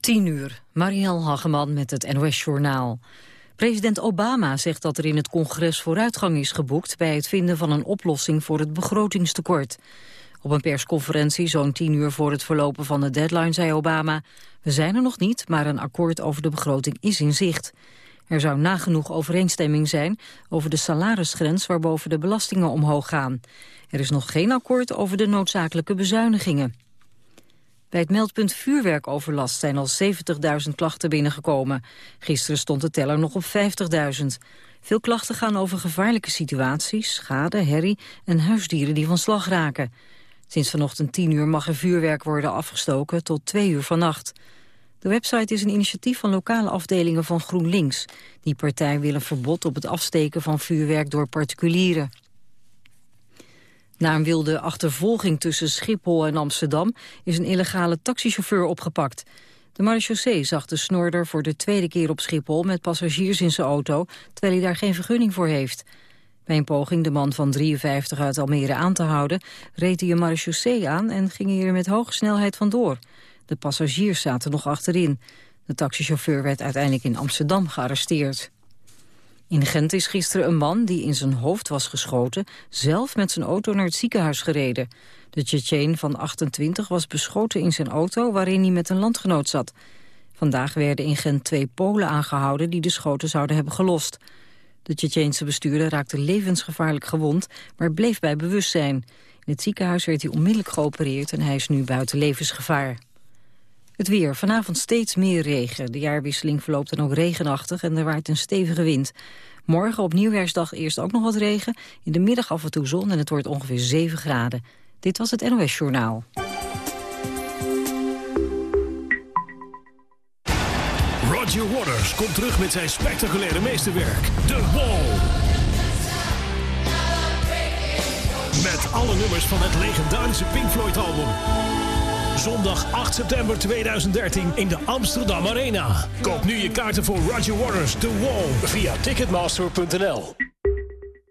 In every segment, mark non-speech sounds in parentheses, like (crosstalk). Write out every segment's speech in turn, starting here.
10 uur, Marielle Hageman met het NOS-journaal. President Obama zegt dat er in het congres vooruitgang is geboekt... bij het vinden van een oplossing voor het begrotingstekort. Op een persconferentie zo'n tien uur voor het verlopen van de deadline zei Obama... we zijn er nog niet, maar een akkoord over de begroting is in zicht. Er zou nagenoeg overeenstemming zijn over de salarisgrens... waarboven de belastingen omhoog gaan. Er is nog geen akkoord over de noodzakelijke bezuinigingen. Bij het meldpunt vuurwerkoverlast zijn al 70.000 klachten binnengekomen. Gisteren stond de teller nog op 50.000. Veel klachten gaan over gevaarlijke situaties, schade, herrie en huisdieren die van slag raken. Sinds vanochtend 10 uur mag er vuurwerk worden afgestoken tot 2 uur vannacht. De website is een initiatief van lokale afdelingen van GroenLinks. Die partij wil een verbod op het afsteken van vuurwerk door particulieren. Na een wilde achtervolging tussen Schiphol en Amsterdam... is een illegale taxichauffeur opgepakt. De marechaussee zag de snorder voor de tweede keer op Schiphol... met passagiers in zijn auto, terwijl hij daar geen vergunning voor heeft. Bij een poging de man van 53 uit Almere aan te houden... reed hij een marechaussee aan en ging hier met hoge snelheid vandoor. De passagiers zaten nog achterin. De taxichauffeur werd uiteindelijk in Amsterdam gearresteerd. In Gent is gisteren een man die in zijn hoofd was geschoten... zelf met zijn auto naar het ziekenhuis gereden. De Tsjetsjeen van 28 was beschoten in zijn auto... waarin hij met een landgenoot zat. Vandaag werden in Gent twee Polen aangehouden... die de schoten zouden hebben gelost. De Tsjetsjeense bestuurder raakte levensgevaarlijk gewond... maar bleef bij bewustzijn. In het ziekenhuis werd hij onmiddellijk geopereerd... en hij is nu buiten levensgevaar. Het weer. Vanavond steeds meer regen. De jaarwisseling verloopt dan ook regenachtig en er waait een stevige wind. Morgen op Nieuwjaarsdag eerst ook nog wat regen. In de middag af en toe zon en het wordt ongeveer 7 graden. Dit was het NOS Journaal. Roger Waters komt terug met zijn spectaculaire meesterwerk, The Wall. Met alle nummers van het legendarische Pink Floyd album. Zondag 8 september 2013 in de Amsterdam Arena. Koop nu je kaarten voor Roger Waters The Wall via ticketmaster.nl.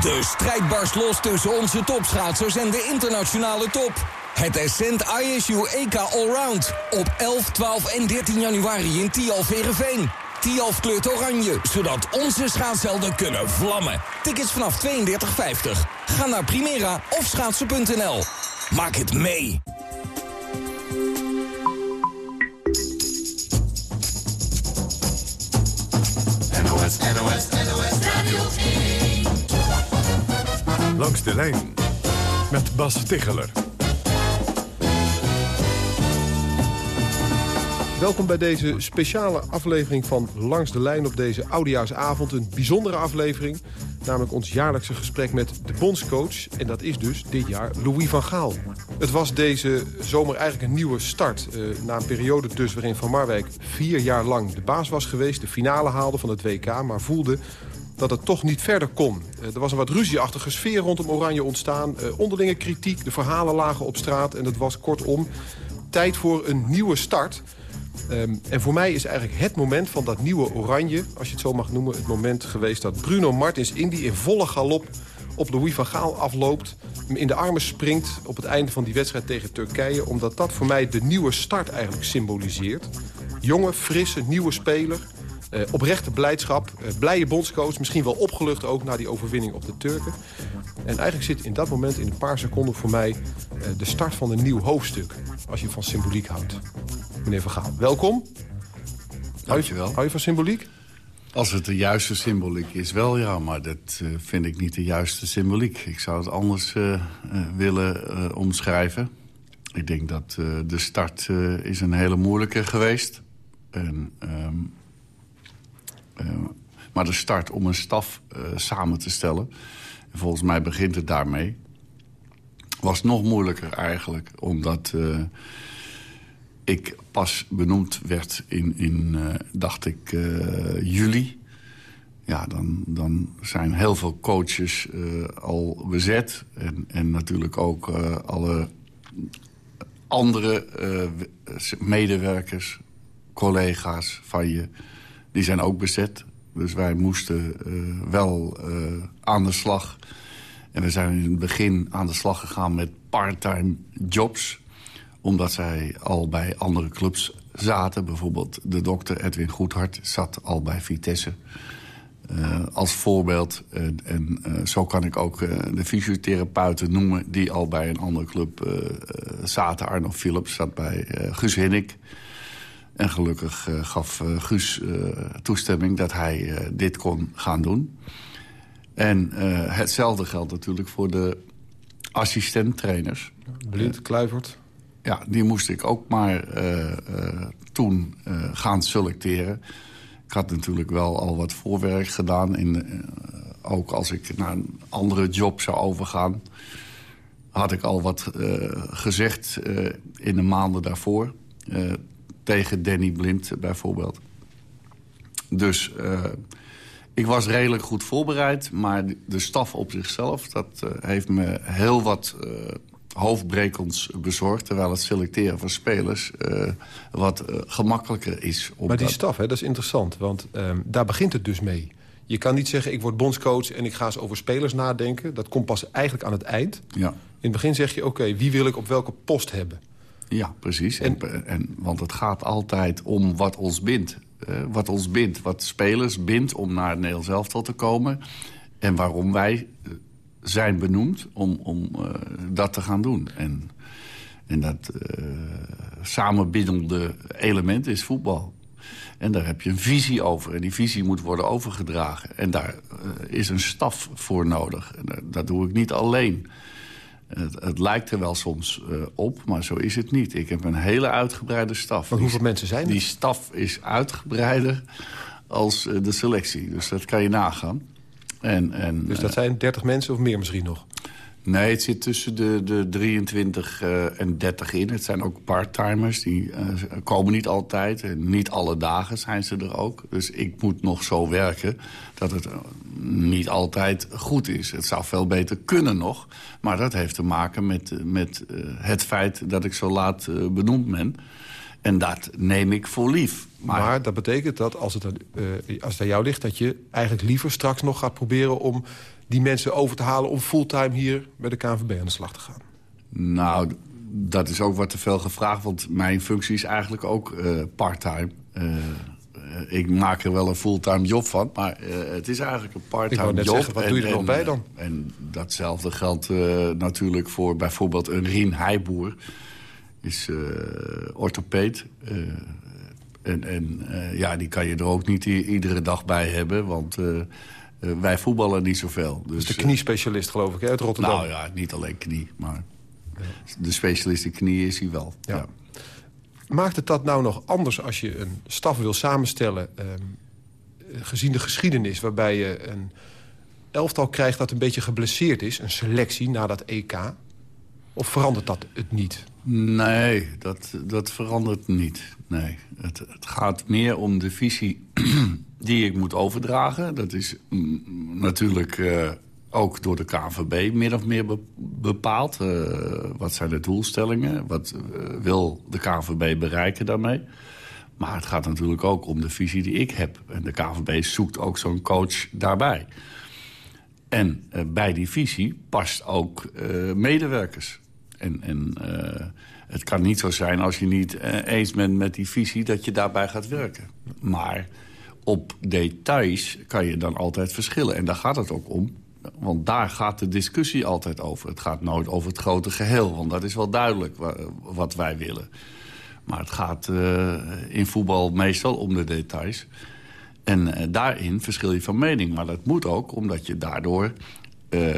De strijd barst los tussen onze topschaatsers en de internationale top. Het Ascent ISU EK Allround op 11, 12 en 13 januari in Tialf Verenveen. Tialf kleurt oranje, zodat onze schaatshelden kunnen vlammen. Tickets vanaf 32,50. Ga naar Primera of schaatsen.nl. Maak het mee. NOS, NOS, NOS Radio 1. Langs de lijn met Bas Ticheler. Welkom bij deze speciale aflevering van Langs de Lijn op deze Oudejaarsavond. Een bijzondere aflevering, namelijk ons jaarlijkse gesprek met de bondscoach. En dat is dus dit jaar Louis van Gaal. Het was deze zomer eigenlijk een nieuwe start. Eh, na een periode dus waarin Van Marwijk vier jaar lang de baas was geweest. De finale haalde van het WK, maar voelde dat het toch niet verder kon. Eh, er was een wat ruzieachtige sfeer rondom Oranje ontstaan. Eh, onderlinge kritiek, de verhalen lagen op straat. En het was kortom tijd voor een nieuwe start... Um, en voor mij is eigenlijk het moment van dat nieuwe oranje... als je het zo mag noemen, het moment geweest dat Bruno Martins Indy... in volle galop op Louis van Gaal afloopt... hem in de armen springt op het einde van die wedstrijd tegen Turkije... omdat dat voor mij de nieuwe start eigenlijk symboliseert. Jonge, frisse, nieuwe speler... Uh, oprechte blijdschap, uh, blije bondscoach, misschien wel opgelucht ook... na die overwinning op de Turken. En eigenlijk zit in dat moment, in een paar seconden voor mij... Uh, de start van een nieuw hoofdstuk, als je van symboliek houdt. Meneer Van Gaal, welkom. Dankjewel. Hou je van symboliek? Als het de juiste symboliek is, wel ja. Maar dat uh, vind ik niet de juiste symboliek. Ik zou het anders uh, uh, willen omschrijven. Ik denk dat de start is een hele moeilijke geweest. En, um, maar de start om een staf samen te stellen... en volgens mij begint het daarmee... was nog moeilijker eigenlijk. Omdat ik pas benoemd werd in, in dacht ik, juli ja, dan, dan zijn heel veel coaches al bezet. En, en natuurlijk ook alle andere medewerkers, collega's van je... die zijn ook bezet. Dus wij moesten wel aan de slag. En we zijn in het begin aan de slag gegaan met part-time jobs. Omdat zij al bij andere clubs zaten. Bijvoorbeeld de dokter Edwin Goedhart zat al bij Vitesse... Uh, als voorbeeld. En zo kan ik ook de fysiotherapeuten noemen... die al bij een andere club zaten. Arno Philips zat bij Guus Hinnik. En gelukkig gaf Guus toestemming dat hij dit kon gaan doen. En hetzelfde geldt natuurlijk voor de assistenttrainers. Blind, Kluivert. Ja, die moest ik ook maar toen gaan selecteren... Ik had natuurlijk wel al wat voorwerk gedaan. In, ook als ik naar een andere job zou overgaan... had ik al wat gezegd in de maanden daarvoor. Tegen Danny Blind bijvoorbeeld. Dus ik was redelijk goed voorbereid. Maar de staf op zichzelf, dat heeft me heel wat hoofdbrekens bezorgd... terwijl het selecteren van spelers uh, wat uh, gemakkelijker is. Maar die staf, hè, dat is interessant, want um, daar begint het dus mee. Je kan niet zeggen, ik word bondscoach en ik ga eens over spelers nadenken. Dat komt pas eigenlijk aan het eind. Ja. In het begin zeg je, oké, okay, wie wil ik op welke post hebben? Ja, precies. En, en, en, want het gaat altijd om wat ons bindt. Uh, wat ons bindt, wat spelers bindt om naar het Nederlands elftal te komen... en waarom wij zijn benoemd om, om uh, dat te gaan doen. En, en dat uh, samenbindende element is voetbal. En daar heb je een visie over. En die visie moet worden overgedragen. En daar uh, is een staf voor nodig. En dat, dat doe ik niet alleen. Het, het, lijkt er wel soms uh, op, maar zo is het niet. Ik heb een hele uitgebreide staf. Maar hoeveel mensen zijn er? Die staf is uitgebreider als uh, de selectie. Dus dat kan je nagaan. En, en, dus dat zijn 30 mensen of meer misschien nog? Nee, het zit tussen de, de 23 uh, en 30 in. Het zijn ook parttimers, die uh, komen niet altijd. En niet alle dagen zijn ze er ook. Dus ik moet nog zo werken dat het uh, niet altijd goed is. Het zou veel beter kunnen nog. Maar dat heeft te maken met, met het feit dat ik zo laat benoemd ben. En dat neem ik voor lief. Maar, dat betekent dat als het, als het aan jou ligt... dat je eigenlijk liever straks nog gaat proberen om die mensen over te halen... om fulltime hier bij de KNVB aan de slag te gaan? Nou, dat is ook wat te veel gevraagd. Want mijn functie is eigenlijk ook uh, parttime. Uh, ik maak er wel een fulltime job van, maar het is eigenlijk een parttime job. Zeggen, wat en, doe je er nog bij dan? En datzelfde geldt natuurlijk voor bijvoorbeeld een Rien Heijboer is orthopeed. En en ja, die kan je er ook niet iedere dag bij hebben, want wij voetballen niet zoveel. Dus, de kniespecialist geloof ik, uit Rotterdam? Nou ja, niet alleen knie, maar de specialist in knie is hij wel. Ja. ja. Maakt het dat nou nog anders als je een staf wil samenstellen... Um, gezien de geschiedenis waarbij je een elftal krijgt dat een beetje geblesseerd is... een selectie na dat EK... Of verandert dat het niet? Nee, dat, dat verandert niet. Nee. Het, het gaat meer om de visie (clears throat) die ik moet overdragen. Dat is mm, natuurlijk uh, ook door de KNVB min of meer be bepaald. Uh, wat zijn de doelstellingen? Wat uh, wil de KNVB bereiken daarmee? Maar het gaat natuurlijk ook om de visie die ik heb. En de KNVB zoekt ook zo'n coach daarbij. En bij die visie past ook medewerkers. En, en het kan niet zo zijn als je niet eens bent met die visie... dat je daarbij gaat werken. Maar op details kan je dan altijd verschillen. En daar gaat het ook om. Want daar gaat de discussie altijd over. Het gaat nooit over het grote geheel. Want dat is wel duidelijk wat wij willen. Maar het gaat uh, in voetbal meestal om de details. En uh, daarin verschil je van mening. Maar dat moet ook, omdat je daardoor uh,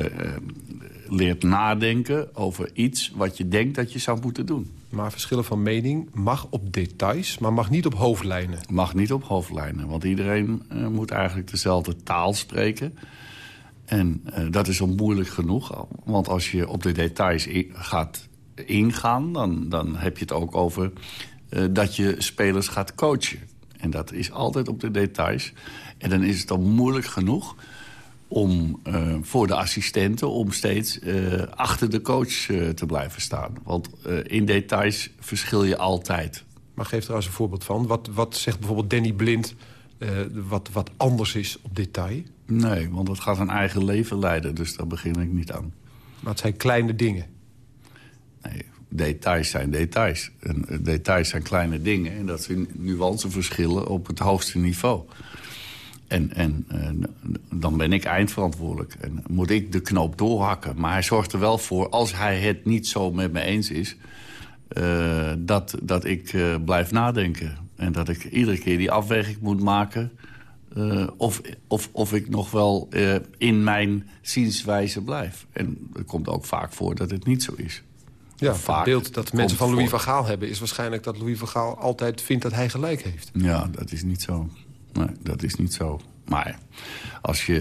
leert nadenken over iets wat je denkt dat je zou moeten doen. Maar verschillen van mening mag op details, maar mag niet op hoofdlijnen. Mag niet op hoofdlijnen, want iedereen uh, moet eigenlijk dezelfde taal spreken. En uh, dat is al moeilijk genoeg, want als je op de details gaat ingaan... dan, dan heb je het ook over dat je spelers gaat coachen. En dat is altijd op de details. En dan is het dan moeilijk genoeg om uh, voor de assistenten om steeds uh, achter de coach uh, te blijven staan. Want in details verschil je altijd. Maar geef er eens een voorbeeld van. Wat, wat zegt bijvoorbeeld Danny Blind wat, wat anders is op detail? Nee, want het gaat een eigen leven leiden, dus daar begin ik niet aan. Maar het zijn kleine dingen? Nee, details zijn details. En details zijn kleine dingen en dat zijn nuanceverschillen op het hoogste niveau. En, en uh, dan ben ik eindverantwoordelijk. En moet ik de knoop doorhakken. Maar hij zorgt er wel voor, als hij het niet zo met me eens is... Uh, dat, dat ik uh, blijf nadenken. En dat ik iedere keer die afweging moet maken... of, of, of ik nog wel in mijn zienswijze blijf. En het komt ook vaak voor dat het niet zo is. Ja, vaak het beeld dat mensen van Louis van Gaal hebben... is waarschijnlijk dat Louis van Gaal altijd vindt dat hij gelijk heeft. Ja, dat is niet zo. Nee, dat is niet zo. Maar als je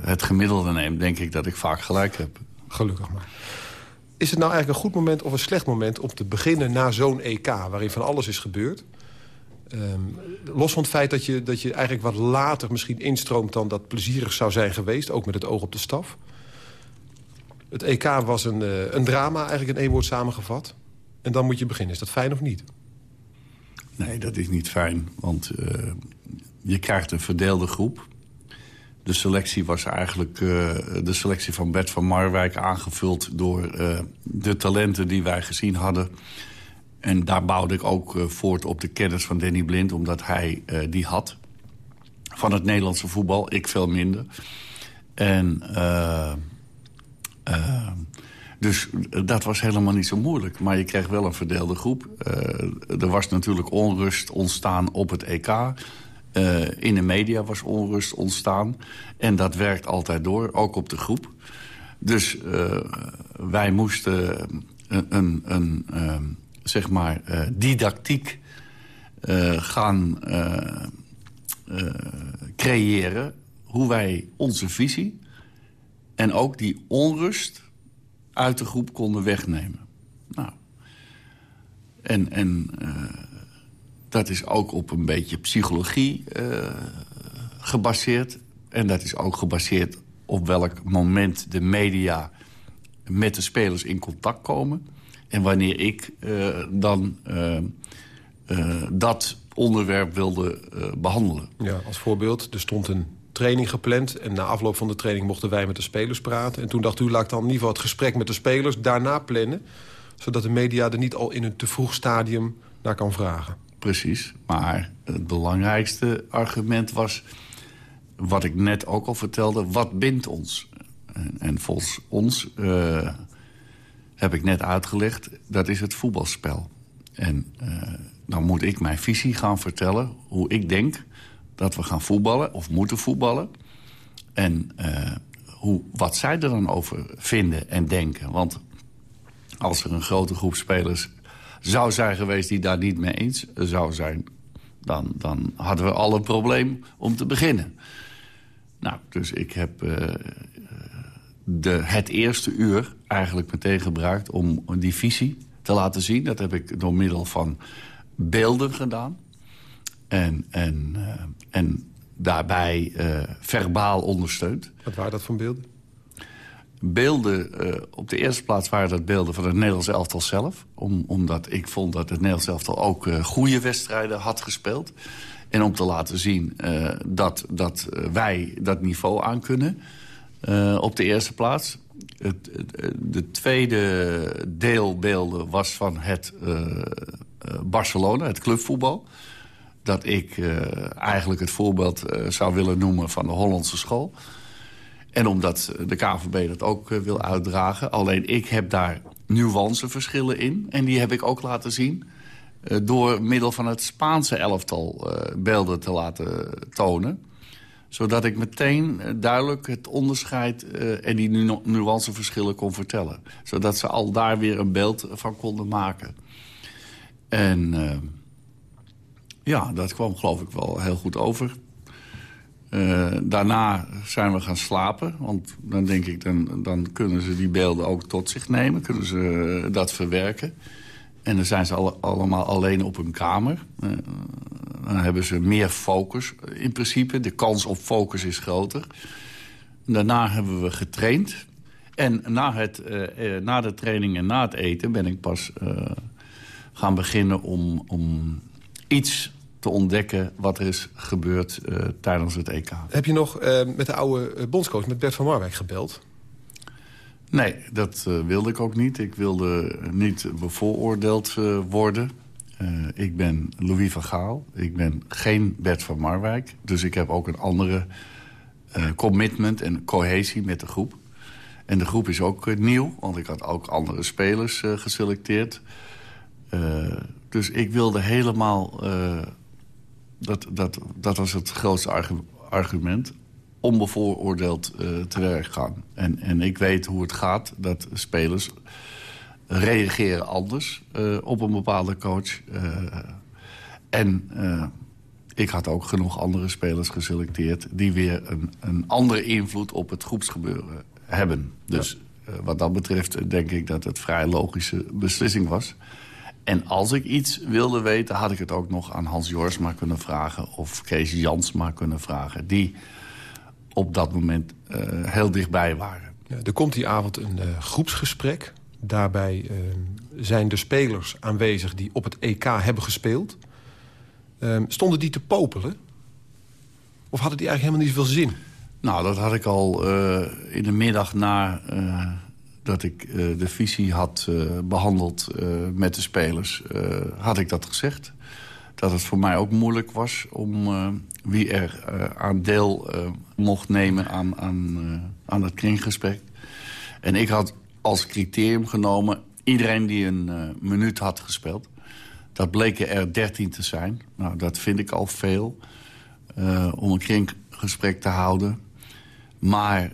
het gemiddelde neemt, denk ik dat ik vaak gelijk heb. Gelukkig maar. Is het nou eigenlijk een goed moment of een slecht moment... om te beginnen na zo'n EK, waarin van alles is gebeurd? Um, los van het feit dat je, dat je eigenlijk wat later misschien instroomt... dan dat plezierig zou zijn geweest, ook met het oog op de staf. Het EK was een, uh, een drama, eigenlijk in één woord samengevat. En dan moet je beginnen. Is dat fijn of niet? Nee, dat is niet fijn, want... Uh, je krijgt een verdeelde groep. De selectie was eigenlijk uh, de selectie van Bert van Marwijk aangevuld... door uh, de talenten die wij gezien hadden. En daar bouwde ik ook uh, voort op de kennis van Danny Blind... omdat hij die had van het Nederlandse voetbal. Ik veel minder. En... dus dat was helemaal niet zo moeilijk. Maar je kreeg wel een verdeelde groep. er was natuurlijk onrust ontstaan op het EK. Uh, in de media was onrust ontstaan. En dat werkt altijd door, ook op de groep. Dus uh, wij moesten een, een, een uh, zeg maar, didactiek gaan creëren... hoe wij onze visie en ook die onrust uit de groep konden wegnemen. Nou, en... en dat is ook op een beetje psychologie uh, gebaseerd. En dat is ook gebaseerd op welk moment de media met de spelers in contact komen. En wanneer ik uh, dan uh, dat onderwerp wilde behandelen. Ja, als voorbeeld, er stond een training gepland... en na afloop van de training mochten wij met de spelers praten. En toen dacht u, laat ik dan in ieder geval het gesprek met de spelers daarna plannen... zodat de media er niet al in een te vroeg stadium naar kan vragen. Precies, maar het belangrijkste argument was... wat ik net ook al vertelde, wat bindt ons? En, en volgens ons, uh, heb ik net uitgelegd, dat is het voetbalspel. En uh, dan moet ik mijn visie gaan vertellen, hoe ik denk dat we gaan voetballen of moeten voetballen. En uh, hoe, wat zij er dan over vinden en denken. Want als er een grote groep spelers zou zijn geweest die daar niet mee eens zou zijn... dan, dan hadden we al een probleem om te beginnen. Nou, dus ik heb uh, de, het eerste uur eigenlijk meteen gebruikt om die visie te laten zien. Dat heb ik door middel van beelden gedaan. En, en, uh, en daarbij uh, verbaal ondersteund. Wat waren dat voor beelden? Beelden, uh, op de eerste plaats waren dat beelden van het Nederlands elftal zelf. Om, omdat ik vond dat het Nederlands elftal ook uh, goede wedstrijden had gespeeld. En om te laten zien uh, dat, dat wij dat niveau aankunnen. op de eerste plaats. Het, de tweede deelbeelden was van het Barcelona, het clubvoetbal. Dat ik eigenlijk het voorbeeld zou willen noemen van de Hollandse school. En omdat de KVB dat ook uh, wil uitdragen. Alleen ik heb daar nuanceverschillen in. En die heb ik ook laten zien. Uh, door middel van het Spaanse elftal beelden te laten tonen. Zodat ik meteen duidelijk het onderscheid en die nu nuanceverschillen kon vertellen. Zodat ze al daar weer een beeld van konden maken. En ja, dat kwam geloof ik wel heel goed over. Uh, daarna zijn we gaan slapen. Want dan denk ik, dan, dan kunnen ze die beelden ook tot zich nemen. Kunnen ze uh, dat verwerken. En dan zijn ze alle, allemaal alleen op hun kamer. Uh, dan hebben ze meer focus in principe. De kans op focus is groter. Daarna hebben we getraind. En na, het, na de training en na het eten ben ik pas gaan beginnen om, om iets te ontdekken wat er is gebeurd tijdens het EK. Heb je nog met de oude bondscoach, met Bert van Marwijk, gebeld? Nee, dat uh, wilde ik ook niet. Ik wilde niet bevooroordeeld worden. Ik ben Louis van Gaal. Ik ben geen Bert van Marwijk. Dus ik heb ook een andere commitment en cohesie met de groep. En de groep is ook nieuw, want ik had ook andere spelers geselecteerd. dus ik wilde helemaal... dat, dat, dat was het grootste argument onbevooroordeeld uh, te werk gaan. En, en ik weet hoe het gaat dat spelers reageren anders uh, op een bepaalde coach. Uh, en ik had ook genoeg andere spelers geselecteerd... die weer een, een andere invloed op het groepsgebeuren hebben. Dus ja. wat dat betreft denk ik dat het vrij logische beslissing was. En als ik iets wilde weten, had ik het ook nog aan Hans Jorsma kunnen vragen... of Kees Jansma kunnen vragen, die op dat moment uh, heel dichtbij waren. Ja, er komt die avond een uh, groepsgesprek. Daarbij uh, zijn de spelers aanwezig die op het EK hebben gespeeld. Ehm, stonden die te popelen? Of hadden die eigenlijk helemaal niet zoveel zin? Nou, dat had ik al in de middag na dat ik de visie had behandeld met de spelers... had ik dat gezegd dat het voor mij ook moeilijk was om wie er aan deel mocht nemen aan, aan, aan het kringgesprek. En ik had als criterium genomen iedereen die een minuut had gespeeld. Dat bleken er dertien te zijn. Nou, dat vind ik al veel om een kringgesprek te houden. Maar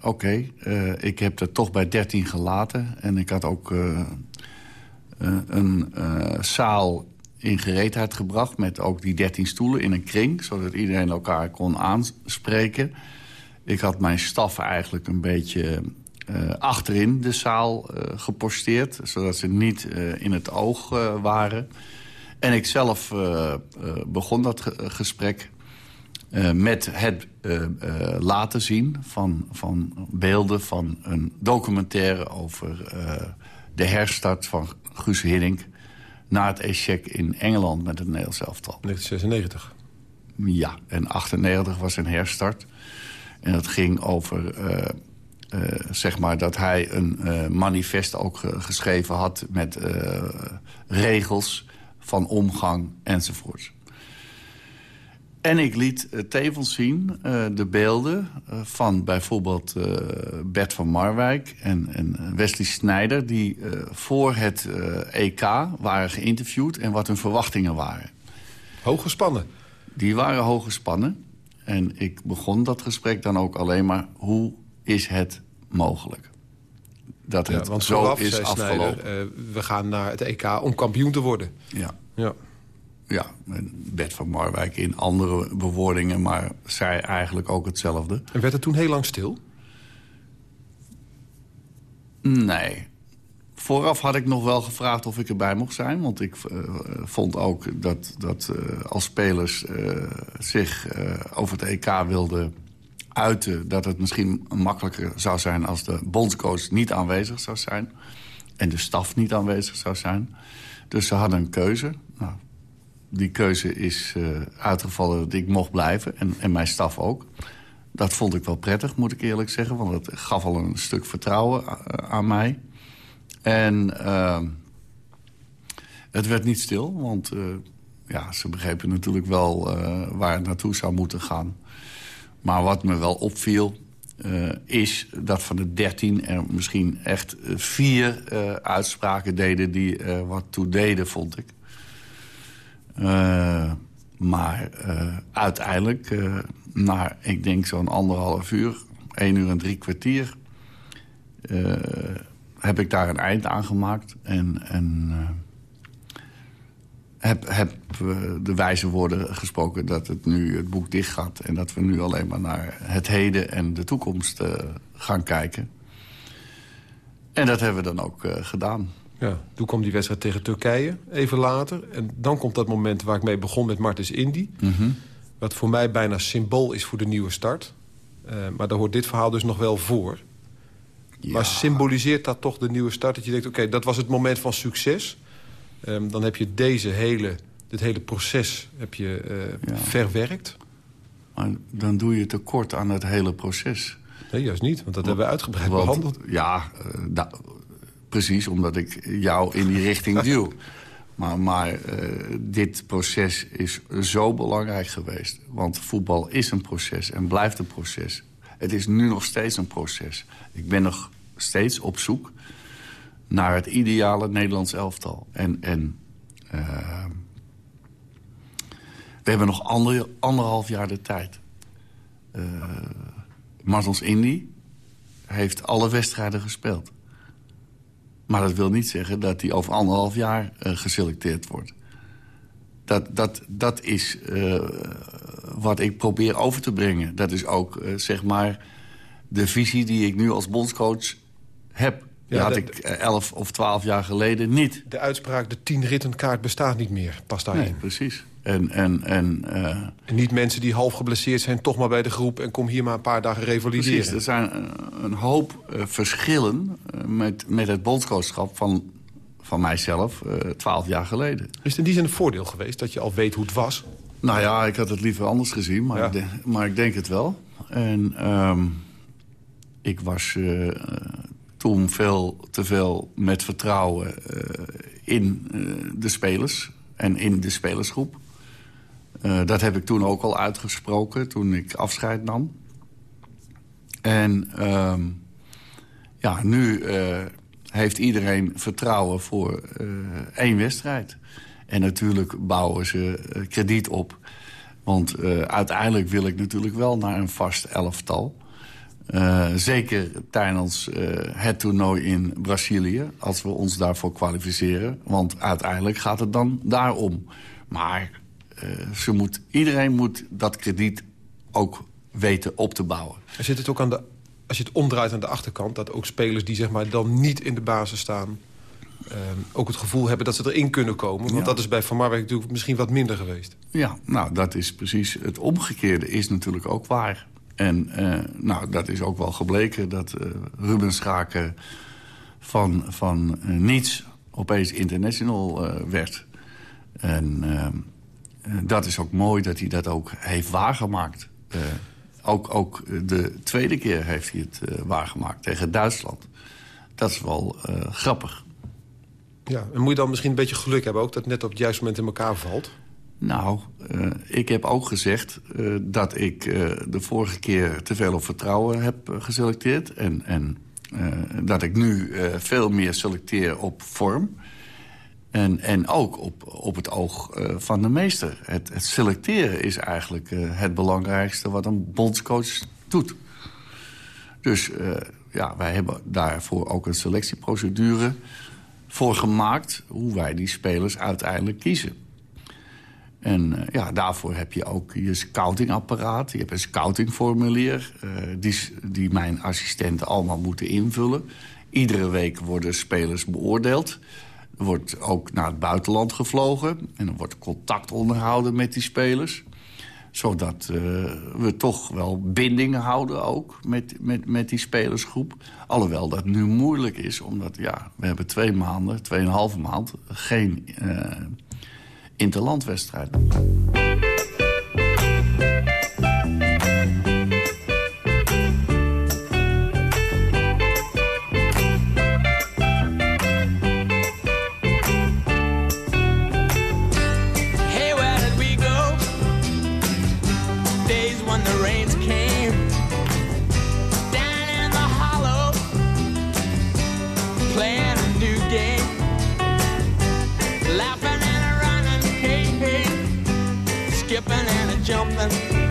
oké, okay, ik heb er toch bij 13 gelaten. En ik had ook een zaal in gereedheid gebracht... met ook die 13 stoelen in een kring... zodat iedereen elkaar kon aanspreken. Ik had mijn staf eigenlijk een beetje achterin de zaal geposteerd... zodat ze niet in het oog waren. En ik zelf begon dat ge gesprek met het laten zien... Van, van beelden van een documentaire over de herstart van Guus Hiddink na het echec in Engeland met het Nederlands elftal. 1996? Ja, en 98 was een herstart. En dat ging over, zeg maar, dat hij een manifest ook geschreven had... met regels van omgang enzovoorts. En ik liet uh, tevens zien uh, de beelden uh, van bijvoorbeeld Bert van Marwijk en, en Wesley Snijder... die voor het EK waren geïnterviewd en wat hun verwachtingen waren. Hoog gespannen? Die waren hoog gespannen. En ik begon dat gesprek dan ook alleen maar... hoe is het mogelijk? Dat het ja, want zo is afgelopen. Snijder, we gaan naar het EK om kampioen te worden. Ja. ja ja, Bert van Marwijk in andere bewoordingen... maar zei eigenlijk ook hetzelfde. En werd het toen heel lang stil? Nee. Vooraf had ik nog wel gevraagd of ik erbij mocht zijn. Want ik uh, vond ook dat, dat uh, als spelers uh, zich over het EK wilden uiten... dat het misschien makkelijker zou zijn als de bondscoach niet aanwezig zou zijn. En de staf niet aanwezig zou zijn. Dus ze hadden een keuze. Nou, die keuze is uh, uitgevallen dat ik mocht blijven. En, en mijn staf ook. Dat vond ik wel prettig, moet ik eerlijk zeggen. Want dat gaf al een stuk vertrouwen uh, aan mij. En uh, het werd niet stil, want ja, ze begrepen natuurlijk wel waar het naartoe zou moeten gaan. Maar wat me wel opviel, is dat van de dertien er misschien echt vier uitspraken deden... die wat toe deden, vond ik. Uh, maar uh, uiteindelijk, uh, na ik denk zo'n anderhalf uur, één uur en drie kwartier... heb ik daar een eind aan gemaakt. En, en heb, heb de wijze woorden gesproken dat het nu het boek dicht gaat... en dat we nu alleen maar naar het heden en de toekomst gaan kijken. En dat hebben we dan ook gedaan. Ja, toen kwam die wedstrijd tegen Turkije, even later. En dan komt dat moment waar ik mee begon met Martens Indy. Mhm. Wat voor mij bijna symbool is voor de nieuwe start. Eh, maar daar hoort dit verhaal dus nog wel voor. Maar symboliseert dat toch de nieuwe start? Dat je denkt, oké, dat was het moment van succes. Ehm, dan heb je deze hele, dit hele proces heb je, eh, verwerkt. Maar dan doe je tekort aan het hele proces. Nee, juist niet, want dat hebben we uitgebreid Want, behandeld. Ja, da- precies, omdat ik jou in die richting duw. (laughs) Maar, maar eh, dit proces is zo belangrijk geweest. Want voetbal is een proces en blijft een proces. Het is nu nog steeds een proces. Ik ben nog steeds op zoek naar het ideale Nederlands elftal. En, en eh, we hebben nog ander, anderhalf jaar de tijd. Eh Martens Indy heeft alle wedstrijden gespeeld. Maar dat wil niet zeggen dat hij over anderhalf jaar eh, geselecteerd wordt. Dat, dat, dat is eh, wat ik probeer over te brengen. Dat is ook, eh, zeg maar, de visie die ik nu als bondscoach heb. Die Ja, had de- ik elf of twaalf jaar geleden niet. De uitspraak, de tien rittenkaart bestaat niet meer, past daarin. Nee, precies. En, en, en, eh, En niet mensen die half geblesseerd zijn, toch maar bij de groep... en kom hier maar een paar dagen revalideren. Precies, er zijn eh, een hoop eh, verschillen met, met het bondscoachschap van, van mijzelf twaalf jaar geleden. Is het in die zin een voordeel geweest dat je al weet hoe het was? Nou ja, ik had het liever anders gezien, maar, Ja. ik, denk, maar ik denk het wel. En ehm, ik was toen veel te veel met vertrouwen in de spelers en in de spelersgroep. Eh, dat heb ik toen ook al uitgesproken, toen ik afscheid nam. En ehm, ja, nu eh, heeft iedereen vertrouwen voor eh, één wedstrijd. En natuurlijk bouwen ze krediet op. Want uiteindelijk wil ik natuurlijk wel naar een vast elftal. Zeker tijdens het toernooi in Brazilië, als we ons daarvoor kwalificeren. Want uiteindelijk gaat het dan daarom. Maar ze moet, iedereen moet dat krediet ook weten op te bouwen. Er zit het ook aan de, als je het omdraait aan de achterkant... dat ook spelers die zeg maar, dan niet in de basis staan... ehm, ook het gevoel hebben dat ze erin kunnen komen. Want Ja. dat is bij Van Marwijk natuurlijk misschien wat minder geweest. Ja, nou, dat is precies het omgekeerde is natuurlijk ook waar. En eh, nou, dat is ook wel gebleken dat eh, Ruben Schaken van, van eh, niets opeens international eh, werd. En eh, eh, dat is ook mooi dat hij dat ook heeft waargemaakt. Eh, ook, ook de tweede keer heeft hij het eh, waargemaakt tegen Duitsland. Dat is wel eh, grappig. Ja, en moet je dan misschien een beetje geluk hebben ook... dat het net op het juiste moment in elkaar valt? Nou, eh, ik heb ook gezegd eh, dat ik eh, de vorige keer te veel op vertrouwen heb eh, geselecteerd. En, en eh, dat ik nu eh, veel meer selecteer op vorm. En, en ook op, op het oog eh, van de meester. Het, selecteren is eigenlijk eh, het belangrijkste wat een bondscoach doet. Dus eh, ja, wij hebben daarvoor ook een selectieprocedure voor gemaakt... hoe wij die spelers uiteindelijk kiezen. En ja, daarvoor heb je ook je scoutingapparaat. Je hebt een scoutingformulier die, die mijn assistenten allemaal moeten invullen. Iedere week worden spelers beoordeeld. Wordt ook naar het buitenland gevlogen. En er wordt contact onderhouden met die spelers. Zodat eh, we toch wel bindingen houden ook met, met, met die spelersgroep. Alhoewel dat nu moeilijk is, omdat ja, we hebben twee maanden, tweeënhalve maand... geen eh, interlandwedstrijd. Jumping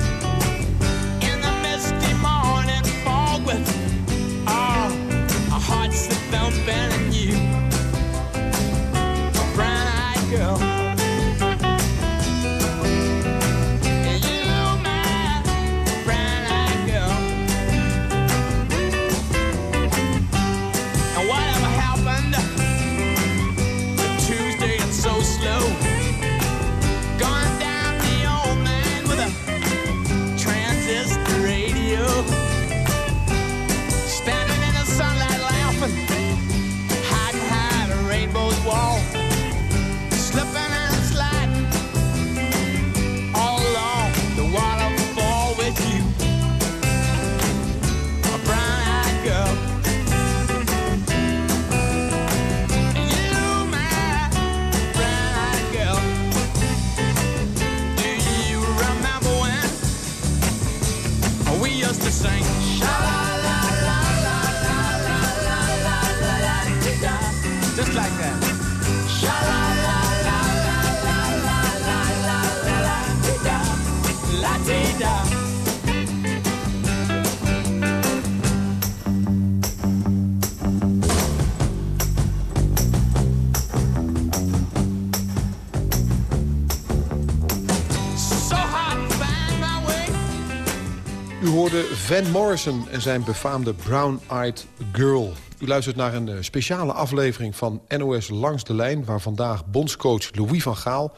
Van Morrison en zijn befaamde Brown Eyed Girl. U luistert naar een eh, speciale aflevering van NOS Langs de Lijn... waar vandaag bondscoach Louis van Gaal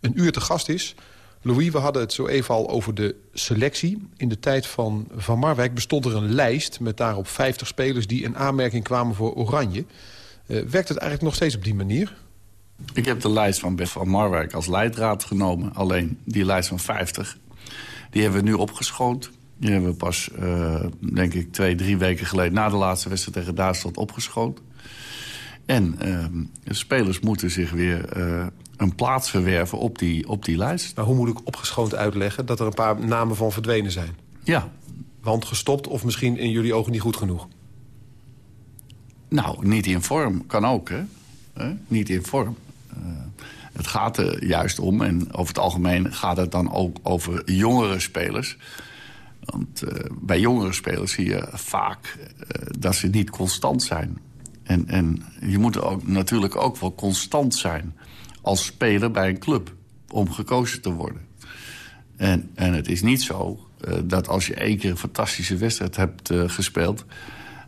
een uur te gast is. Louis, we hadden het zo even al over de selectie. In de tijd van Van Marwijk bestond er een lijst... met daarop 50 spelers die in aanmerking kwamen voor Oranje. Uh, werkt het eigenlijk nog steeds op die manier? Ik heb de lijst van Bert van Marwijk als leidraad genomen. Alleen die lijst van 50, die hebben we nu opgeschoond. Die hebben we pas, uh, denk ik, twee, drie weken geleden... na de laatste wedstrijd tegen Duitsland opgeschoond. En uh, de spelers moeten zich weer uh, een plaats verwerven op die, op die lijst. Maar hoe moet ik opgeschoond uitleggen dat er een paar namen van verdwenen zijn? Ja. Want gestopt of misschien in jullie ogen niet goed genoeg? Nou, niet in vorm. Kan ook, hè? Niet in vorm. Het gaat er juist om, en over het algemeen gaat het dan ook over jongere spelers... Want uh, bij jongere spelers zie je vaak uh, dat ze niet constant zijn. En, en je moet ook, natuurlijk ook wel constant zijn als speler bij een club om gekozen te worden. En, en het is niet zo uh, dat als je één keer een fantastische wedstrijd hebt gespeeld...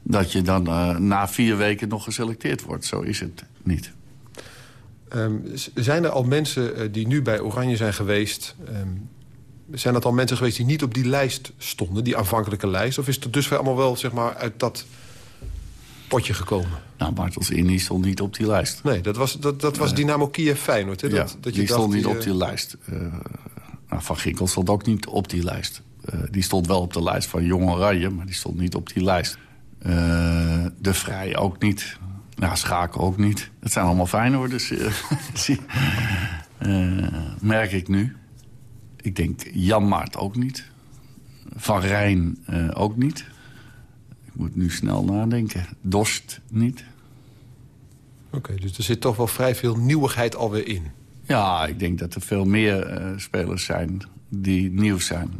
dat je dan na vier weken nog geselecteerd wordt. Zo is het niet. Um, zijn er al mensen die nu bij Oranje zijn geweest... Um, zijn dat al mensen geweest die niet op die lijst stonden, die aanvankelijke lijst? Of is het dus allemaal wel zeg maar, uit dat potje gekomen? Nou, Bartels Indy stond niet op die lijst. Nee, dat was, dat, dat was uh, Dynamo Kiev Feyenoord. Hè? Ja, dat, dat je die stond niet op die lijst. Uh, nou, Van Ginkel stond ook niet op die lijst. Uh, die stond wel op de lijst van Jong Oranje, maar die stond niet op die lijst. de Vrij ook niet. Nou, Schaken ook niet. Het zijn allemaal Feyenoorders, (laughs) merk ik nu. Ik denk Jan Maart ook niet. Van Rijn uh, ook niet. Ik moet nu snel nadenken. Dorst niet. Oké, okay, dus er zit toch wel vrij veel nieuwigheid alweer in. Ja, ik denk dat er veel meer uh, spelers zijn die nieuw zijn.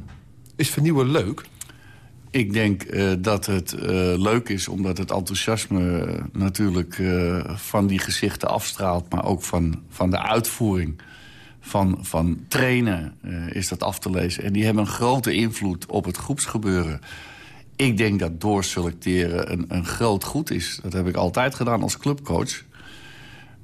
Is vernieuwen leuk? Ik denk uh, dat het uh, leuk is omdat het enthousiasme natuurlijk van die gezichten afstraalt... maar ook van, van de uitvoering van, van trainen uh, is dat af te lezen. En die hebben een grote invloed op het groepsgebeuren. Ik denk dat doorselecteren een, een groot goed is. Dat heb ik altijd gedaan als clubcoach.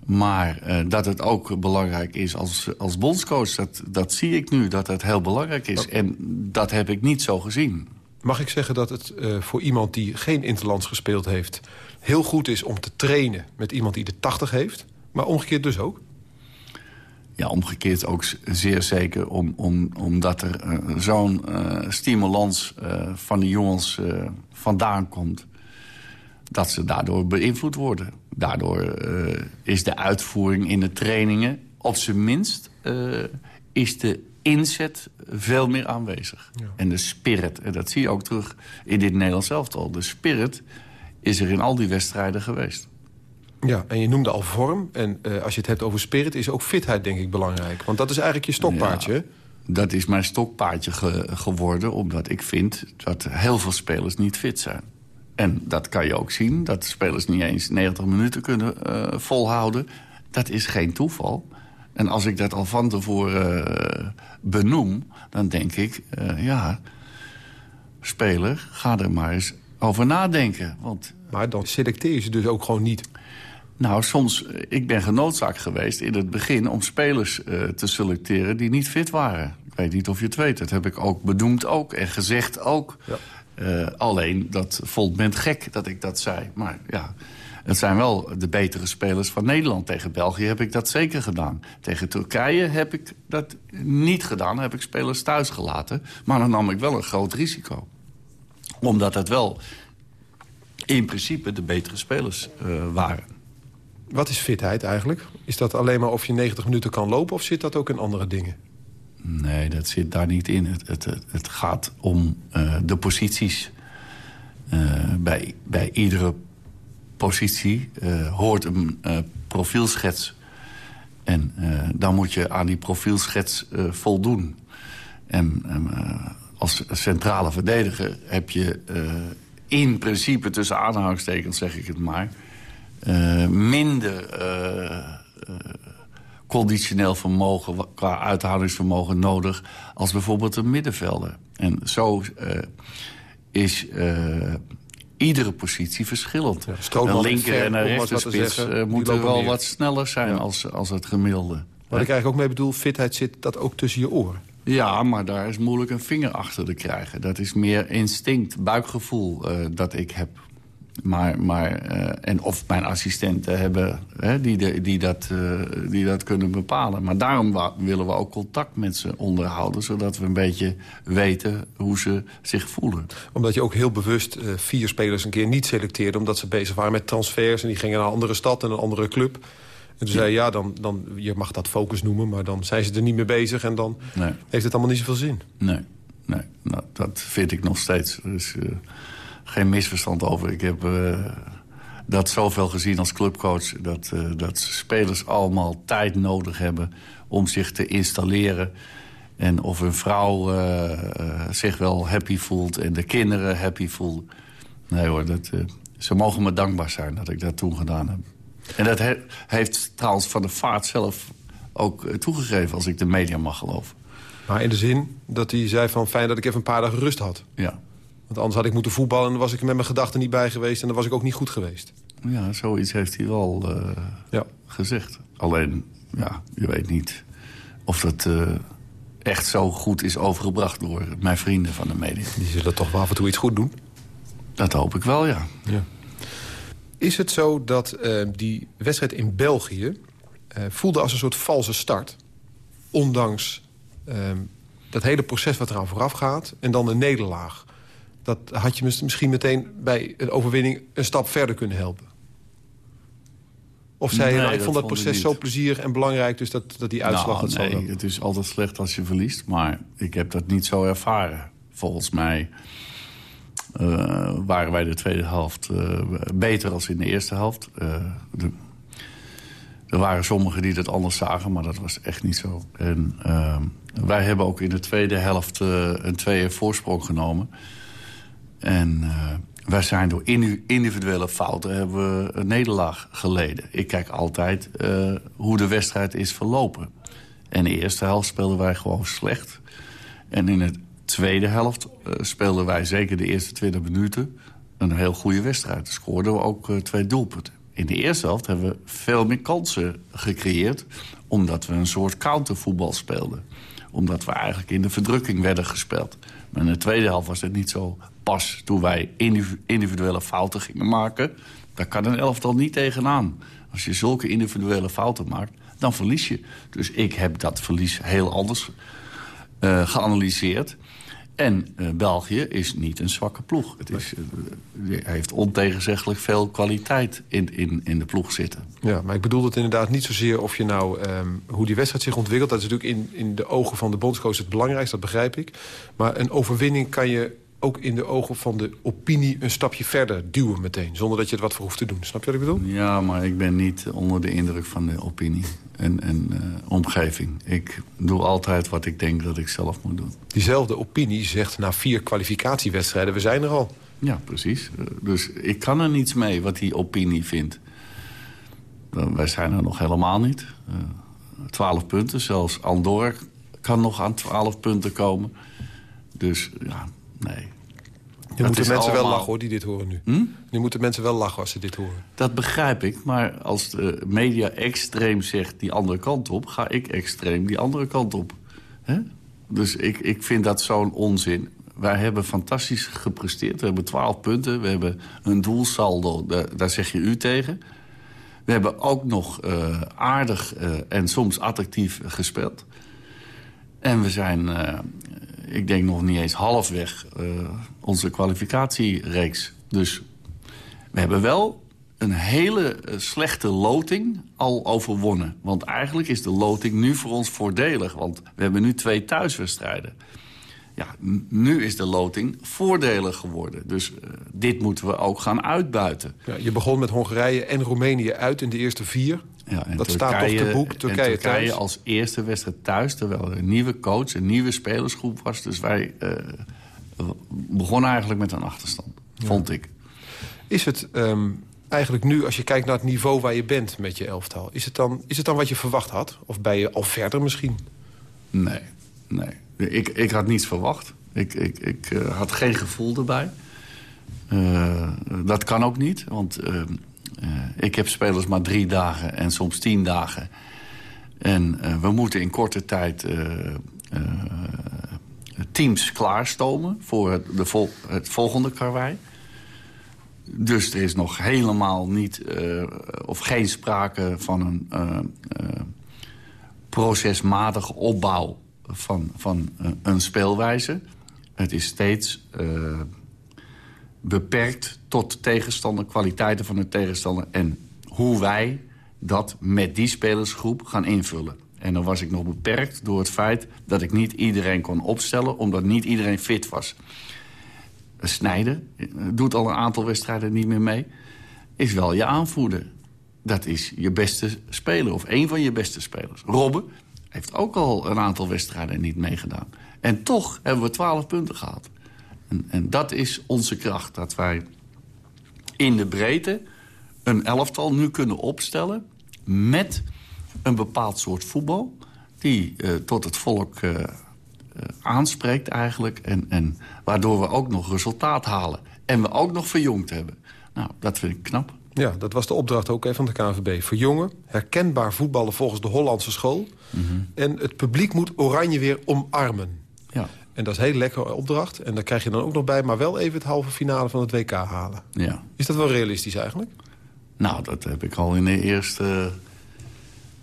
Maar uh, dat het ook belangrijk is als, als bondscoach, dat, dat zie ik nu, dat het heel belangrijk is. En dat heb ik niet zo gezien. Mag ik zeggen dat het uh, voor iemand die geen interlands gespeeld heeft... heel goed is om te trainen met iemand die de 80 heeft, maar omgekeerd dus ook? Ja, omgekeerd ook zeer zeker, om, om, omdat er uh, zo'n uh, stimulans uh, van die jongens vandaan komt... dat ze daardoor beïnvloed worden. Daardoor is de uitvoering in de trainingen, op zijn minst... is de inzet veel meer aanwezig. Ja. En de spirit, en dat zie je ook terug in dit Nederlands elftal... de spirit is er in al die wedstrijden geweest. Ja, en je noemde al vorm. En uh, als je het hebt over spirit, is ook fitheid denk ik belangrijk. Want dat is eigenlijk je stokpaardje. Ja, dat is mijn stokpaardje ge geworden, omdat ik vind dat heel veel spelers niet fit zijn. En dat kan je ook zien, dat spelers niet eens 90 minuten kunnen uh, volhouden. Dat is geen toeval. En als ik dat al van tevoren uh, benoem, dan denk ik... ja, speler, ga er maar eens over nadenken. Want... Maar dan selecteer je ze dus ook gewoon niet. Nou, soms, ik ben genoodzaakt geweest in het begin om spelers uh, te selecteren die niet fit waren. Ik weet niet of je het weet. Dat heb ik ook bedoeld ook en gezegd ook. Ja. Uh, alleen, dat vond men gek dat ik dat zei. Maar ja, het zijn wel de betere spelers van Nederland. Tegen België heb ik dat zeker gedaan. Tegen Turkije heb ik dat niet gedaan. Heb ik spelers thuis gelaten. Maar dan nam ik wel een groot risico. Omdat het wel in principe de betere spelers uh, waren. Wat is fitheid eigenlijk? Is dat alleen maar of je 90 minuten kan lopen... of zit dat ook in andere dingen? Nee, dat zit daar niet in. Het, het, het gaat om uh, de posities. Uh, bij, bij iedere positie uh, hoort een profielschets. En dan moet je aan die profielschets voldoen. En als centrale verdediger heb je in principe... tussen aanhalingstekens zeg ik het maar minder uh, uh, conditioneel vermogen, qua uithoudingsvermogen nodig als bijvoorbeeld een middenvelder. En zo eh, is eh, iedere positie verschillend. Strootman een en linker Ver, en een rechterspits eh, die moeten wel wat sneller zijn als, als het gemiddelde. Wat ik eigenlijk ook mee bedoel, fitheid zit dat ook tussen je oren. Ja, maar daar is moeilijk een vinger achter te krijgen. Dat is meer instinct, buikgevoel eh, dat ik heb. Maar, maar, eh, en of mijn assistenten hebben hè, die, de, die, dat, eh, die dat kunnen bepalen. Maar daarom willen we ook contact met ze onderhouden... zodat we een beetje weten hoe ze zich voelen. Omdat je ook heel bewust eh, vier spelers een keer niet selecteerde... omdat ze bezig waren met transfers en die gingen naar een andere stad en een andere club. En toen zei je, ja, dan, dan, je mag dat focus noemen... maar dan zijn ze er niet mee bezig en dan Nee. heeft het allemaal niet zoveel zin. Nee, nee nou, dat vind ik nog steeds. Eh, geen misverstand over. Ik heb eh, dat zoveel gezien als clubcoach... Dat, eh, dat spelers allemaal tijd nodig hebben om zich te installeren... En of een vrouw eh, zich wel happy voelt en de kinderen happy voelen. Nee hoor, dat, ze mogen me dankbaar zijn dat ik dat toen gedaan heb. En dat he- heeft trouwens Van de Vaart zelf ook toegegeven... als ik de media mag geloven. Maar in de zin dat hij zei van fijn dat ik even een paar dagen rust had. Ja. Want anders had ik moeten voetballen en was ik met mijn gedachten niet bij geweest... en dan was ik ook niet goed geweest. Ja, zoiets heeft hij wel eh, Ja. gezegd. Alleen, ja, je weet niet of dat eh, echt zo goed is overgebracht door mijn vrienden van de media. Die zullen toch wel af en toe iets goed doen. Dat hoop ik wel, ja. Ja. Is het zo dat eh, die wedstrijd in België voelde als een soort valse start? Ondanks dat hele proces wat eraan vooraf gaat en dan een nederlaag. Dat had je mis- misschien meteen bij een overwinning een stap verder kunnen helpen. Of zei je, Nee, nou, ik vond dat vond proces zo plezierig en belangrijk... dus dat, dat die uitslag nou, nee, het is altijd slecht als je verliest. Maar ik heb dat niet zo ervaren. Volgens mij eh, waren wij de tweede helft eh, beter als in de eerste helft. Eh, de- er waren sommigen die dat anders zagen, maar dat was echt niet zo. En eh, wij hebben ook in de tweede helft een tweeën voorsprong genomen. En eh, wij zijn door individuele fouten hebben we een nederlaag geleden. Ik kijk altijd eh, hoe de wedstrijd is verlopen. En in de eerste helft speelden wij gewoon slecht. En in de tweede helft eh, speelden wij zeker de eerste 20 minuten... een heel goede wedstrijd. Scoorden we ook eh, twee doelpunten. In de eerste helft hebben we veel meer kansen gecreëerd... omdat we een soort countervoetbal speelden. Omdat we eigenlijk in de verdrukking werden gespeeld. Maar in de tweede helft was het niet zo pas toen wij individu- individuele fouten gingen maken. Daar kan een elftal niet tegenaan. Als je zulke individuele fouten maakt, dan verlies je. Dus ik heb dat verlies heel anders eh, geanalyseerd. En eh, België is niet een zwakke ploeg. Het is, eh, die heeft ontegenzeggelijk veel kwaliteit in, in, in de ploeg zitten. Ja, maar ik bedoel het inderdaad niet zozeer of je nou ehm, hoe die wedstrijd zich ontwikkelt. Dat is natuurlijk in, in de ogen van de bondscoach het belangrijkste, dat begrijp ik. Maar een overwinning kan je ook in de ogen van de opinie een stapje verder duwen meteen. Zonder dat je het wat voor hoeft te doen. Snap je wat ik bedoel? Ja, maar ik ben niet onder de indruk van de opinie en, en eh, omgeving. Ik doe altijd wat ik denk dat ik zelf moet doen. Diezelfde opinie zegt na vier kwalificatiewedstrijden, we zijn er al. Ja, precies. Eh, Dus ik kan er niets mee wat die opinie vindt. Eh, Wij zijn er nog helemaal niet. Twaalf punten, zelfs Andorra kan nog aan twaalf punten komen. Dus ja, nee. Nu moeten mensen wel lachen hoor, die dit horen nu. Hm? Nu moeten mensen wel lachen als ze dit horen. Dat begrijp ik, maar als de media extreem zegt die andere kant op... ga ik extreem die andere kant op. Hè? Dus ik, ik vind dat zo'n onzin. Wij hebben fantastisch gepresteerd. We hebben 12 punten. We hebben een doelsaldo, daar, daar zeg je u tegen. We hebben ook nog eh, aardig eh, en soms attractief gespeeld. En we zijn, eh, ik denk nog niet eens halfweg eh, onze kwalificatiereeks. Dus we hebben wel een hele eh, slechte loting al overwonnen. Want eigenlijk is de loting nu voor ons voordelig. Want we hebben nu twee thuiswedstrijden. Ja, nu is de loting voordelig geworden. Dus eh, dit moeten we ook gaan uitbuiten. Ja, je begon met Hongarije en Roemenië uit in de eerste vier. Ja, en dat staat toch te boek, en Turkije, Turkije thuis. als eerste wedstrijd thuis, terwijl er een nieuwe coach, een nieuwe spelersgroep was. Dus wij eh, begonnen eigenlijk met een achterstand, vond ik. Is het ehm, eigenlijk nu, als je kijkt naar het niveau waar je bent met je elftal... is het dan, is het dan wat je verwacht had? Of ben je al verder misschien? Nee, nee. Ik, ik had niets verwacht. Ik, ik, ik eh, had geen gevoel erbij. Uh, dat kan ook niet, want uh, ik heb spelers maar drie dagen en soms tien dagen. En we moeten in korte tijd teams klaarstomen voor het, de vol, het volgende karwei. Dus er is nog helemaal niet, of geen sprake van een procesmatige opbouw van, van een speelwijze. Het is steeds beperkt tot tegenstander, kwaliteiten van de tegenstander... en hoe wij dat met die spelersgroep gaan invullen. En dan was ik nog beperkt door het feit dat ik niet iedereen kon opstellen... omdat niet iedereen fit was. Snijden doet al een aantal wedstrijden niet meer mee. Is wel je aanvoerder. Dat is je beste speler, of één van je beste spelers. Robben heeft ook al een aantal wedstrijden niet meegedaan. En toch hebben we 12 punten gehad. En, en dat is onze kracht. Dat wij in de breedte een elftal nu kunnen opstellen... met een bepaald soort voetbal... die uh, tot het volk uh, uh, aanspreekt eigenlijk... En, en waardoor we ook nog resultaat halen. En we ook nog verjongd hebben. Nou, dat vind ik knap. Ja, dat was de opdracht ook van de KNVB. Verjongen, herkenbaar voetballen volgens de Hollandse school. Mm -hmm. En het publiek moet Oranje weer omarmen. Ja. En dat is een hele lekkere opdracht. En daar krijg je dan ook nog bij, maar wel even het halve finale van het WK halen. Ja. Is dat wel realistisch eigenlijk? Nou, dat heb ik al in de eerste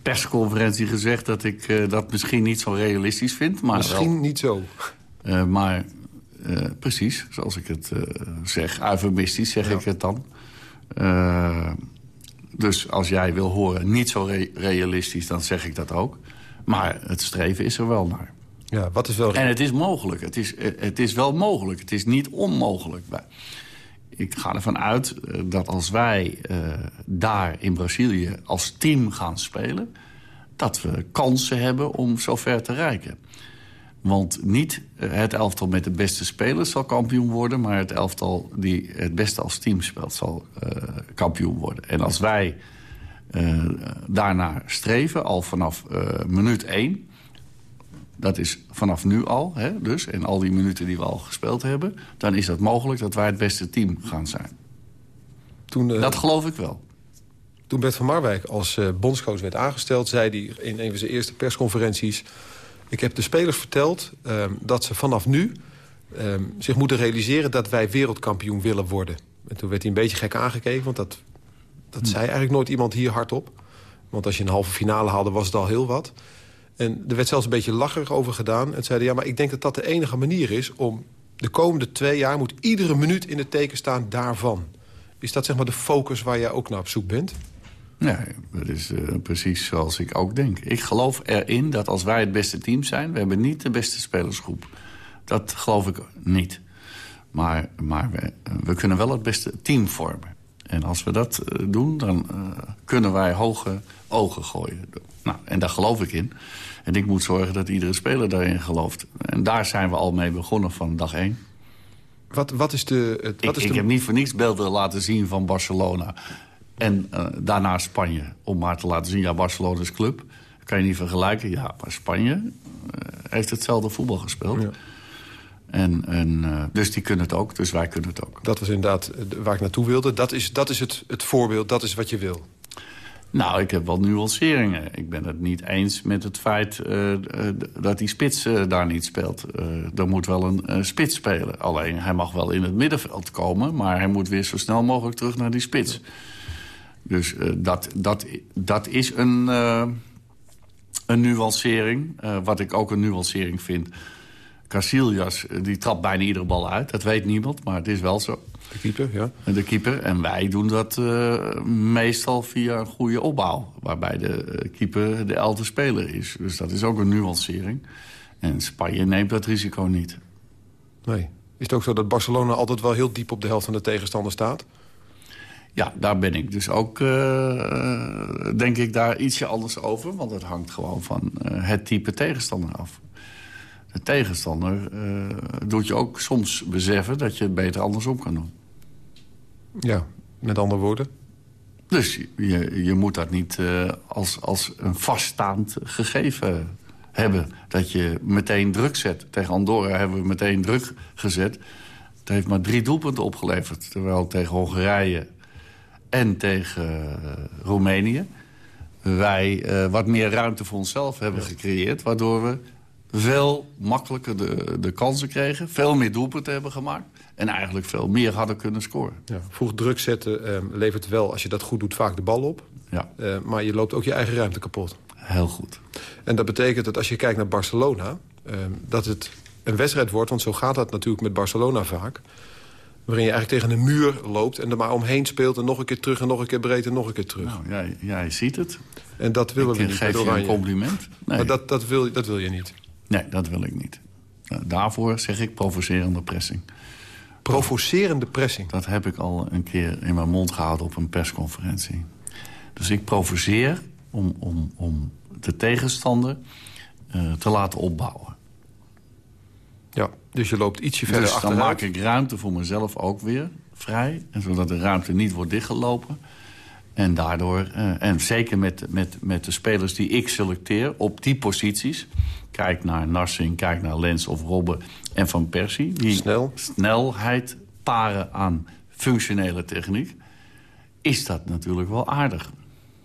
persconferentie gezegd... dat ik uh, dat misschien niet zo realistisch vind. Maar misschien wel, niet zo. Uh, maar uh, precies, zoals ik het zeg, eufemistisch zeg ja. ik het dan. dus als jij wil horen niet zo re realistisch, dan zeg ik dat ook. Maar het streven is er wel naar. Ja, wat is wel... En het is mogelijk. Het is, het is wel mogelijk. Het is niet onmogelijk. Ik ga ervan uit dat als wij uh, daar in Brazilië als team gaan spelen... dat we kansen hebben om zover te reiken. Want niet het elftal met de beste spelers zal kampioen worden... maar het elftal die het beste als team speelt zal uh, kampioen worden. En als wij uh, daarnaar streven, al vanaf minuut één dat is vanaf nu al, hè, dus, en al die minuten die we al gespeeld hebben... dan is dat mogelijk dat wij het beste team gaan zijn. Toen, uh, dat geloof ik wel. Toen Bert van Marwijk als uh, bondscoach werd aangesteld... zei hij in een van zijn eerste persconferenties... ik heb de spelers verteld uh, dat ze vanaf nu zich moeten realiseren... dat wij wereldkampioen willen worden. En toen werd hij een beetje gek aangekeken, want dat, dat hm. zei eigenlijk nooit iemand hier hardop. Want als je een halve finale haalde, was het al heel wat... En er werd zelfs een beetje lacherig over gedaan. En zeiden, ja, maar ik denk dat dat de enige manier is... om de komende twee jaar moet iedere minuut in het teken staan daarvan. Is dat zeg maar de focus waar jij ook naar op zoek bent? Nee, dat is uh, precies zoals ik ook denk. Ik geloof erin dat als wij het beste team zijn... we hebben niet de beste spelersgroep. Dat geloof ik niet. Maar, maar we, we kunnen wel het beste team vormen. En als we dat uh, doen, dan uh, kunnen wij hoge ogen gooien. Nou, en daar geloof ik in. En ik moet zorgen dat iedere speler daarin gelooft. En daar zijn we al mee begonnen van dag één. Wat, wat is de... Het, wat ik, is ik de... heb niet voor niets beelden laten zien van Barcelona. En uh, daarna Spanje. Om maar te laten zien, ja, Barcelona is club. Kan je niet vergelijken. Ja, maar Spanje uh, heeft hetzelfde voetbal gespeeld. Ja. En, en, uh, dus die kunnen het ook, dus wij kunnen het ook. Dat was inderdaad waar ik naartoe wilde. Dat is, dat is het, het voorbeeld, dat is wat je wil. Nou, ik heb wel nuanceringen. Ik ben het niet eens met het feit uh, uh, dat die spits uh, daar niet speelt. er moet wel een spits spelen. Alleen, hij mag wel in het middenveld komen... maar hij moet weer zo snel mogelijk terug naar die spits. Dus dat, dat, dat is een, een nuancering. wat ik ook een nuancering vind... Casillas, die trapt bijna iedere bal uit. Dat weet niemand, maar het is wel zo. De keeper, ja. De keeper. En wij doen dat uh, meestal via een goede opbouw. Waarbij de keeper de elfde speler is. Dus dat is ook een nuancering. En Spanje neemt dat risico niet. Nee. Is het ook zo dat Barcelona altijd wel heel diep op de helft van de tegenstander staat? Ja, daar ben ik dus ook, uh, denk ik, daar ietsje anders over. Want het hangt gewoon van het type tegenstander af. De tegenstander uh, doet je ook soms beseffen dat je het beter andersom kan doen. Ja, met andere woorden? Dus je, je moet dat niet uh, als, als een vaststaand gegeven hebben. Dat je meteen druk zet. Tegen Andorra hebben we meteen druk gezet. Het heeft maar drie doelpunten opgeleverd. Terwijl tegen Hongarije en tegen uh, Roemenië... wij uh, wat meer ruimte voor onszelf hebben gecreëerd... waardoor we veel makkelijker de, de kansen kregen. Veel meer doelpunten hebben gemaakt. En eigenlijk veel meer hadden kunnen scoren. Ja, vroeg druk zetten uh, levert wel, als je dat goed doet, vaak de bal op. Ja. Uh, maar je loopt ook je eigen ruimte kapot. Heel goed. En dat betekent dat als je kijkt naar Barcelona... Uh, dat het een wedstrijd wordt, want zo gaat dat natuurlijk met Barcelona vaak... waarin je eigenlijk tegen een muur loopt en er maar omheen speelt... en nog een keer terug en nog een keer breed en nog een keer terug. Nou, jij, jij ziet het. En dat willen ik we niet. geef je een compliment. Nee. Maar dat, dat, wil, dat wil je niet. Nee, dat wil ik niet. Uh, daarvoor zeg ik provocerende pressing. Provocerende pressing? Dat heb ik al een keer in mijn mond gehouden op een persconferentie. Dus ik provoceer om, om, om de tegenstander uh, te laten opbouwen. Ja, dus je loopt ietsje verder dus achteruit. dan maak ik ruimte voor mezelf ook weer vrij. En zodat de ruimte niet wordt dichtgelopen. En daardoor, uh, en zeker met, met, met de spelers die ik selecteer op die posities... kijk naar Narsing, kijk naar Lens of Robben en Van Persie... die Snel. snelheid paren aan functionele techniek... is dat natuurlijk wel aardig.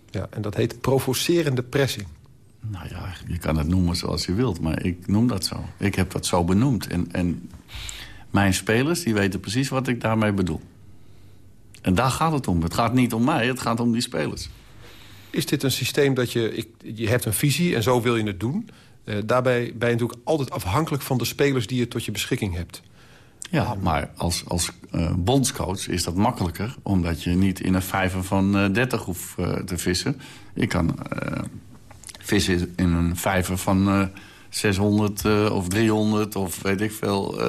Ja, en dat heet provocerende pressing. Nou ja, je kan het noemen zoals je wilt, maar ik noem dat zo. Ik heb dat zo benoemd. En, en mijn spelers die weten precies wat ik daarmee bedoel. En daar gaat het om. Het gaat niet om mij, het gaat om die spelers. Is dit een systeem dat je... Ik, je hebt een visie en zo wil je het doen. Uh, daarbij ben je natuurlijk altijd afhankelijk van de spelers... die je tot je beschikking hebt. Ja, maar als, als uh, bondscoach is dat makkelijker... omdat je niet in een vijver van uh, 30 hoeft te vissen. Je kan vissen in een vijver van 600 of 300 of weet ik veel...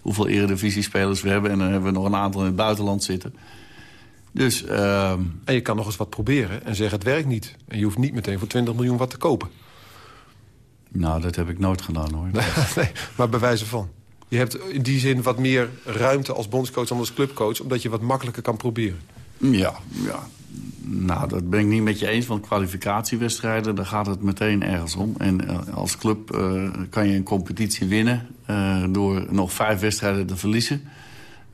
hoeveel eredivisiespelers we hebben. En dan hebben we nog een aantal in het buitenland zitten... Dus, uh... En je kan nog eens wat proberen en zeggen het werkt niet. En je hoeft niet meteen voor 20 miljoen wat te kopen. Nou, dat heb ik nooit gedaan, hoor. (laughs) nee, maar bij wijze van. Je hebt in die zin wat meer ruimte als bondscoach dan als clubcoach... omdat je wat makkelijker kan proberen. Ja, ja. Nou, dat ben ik niet met je eens, want kwalificatiewedstrijden... daar gaat het meteen ergens om. En uh, als club uh, kan je een competitie winnen... Uh, door nog vijf wedstrijden te verliezen.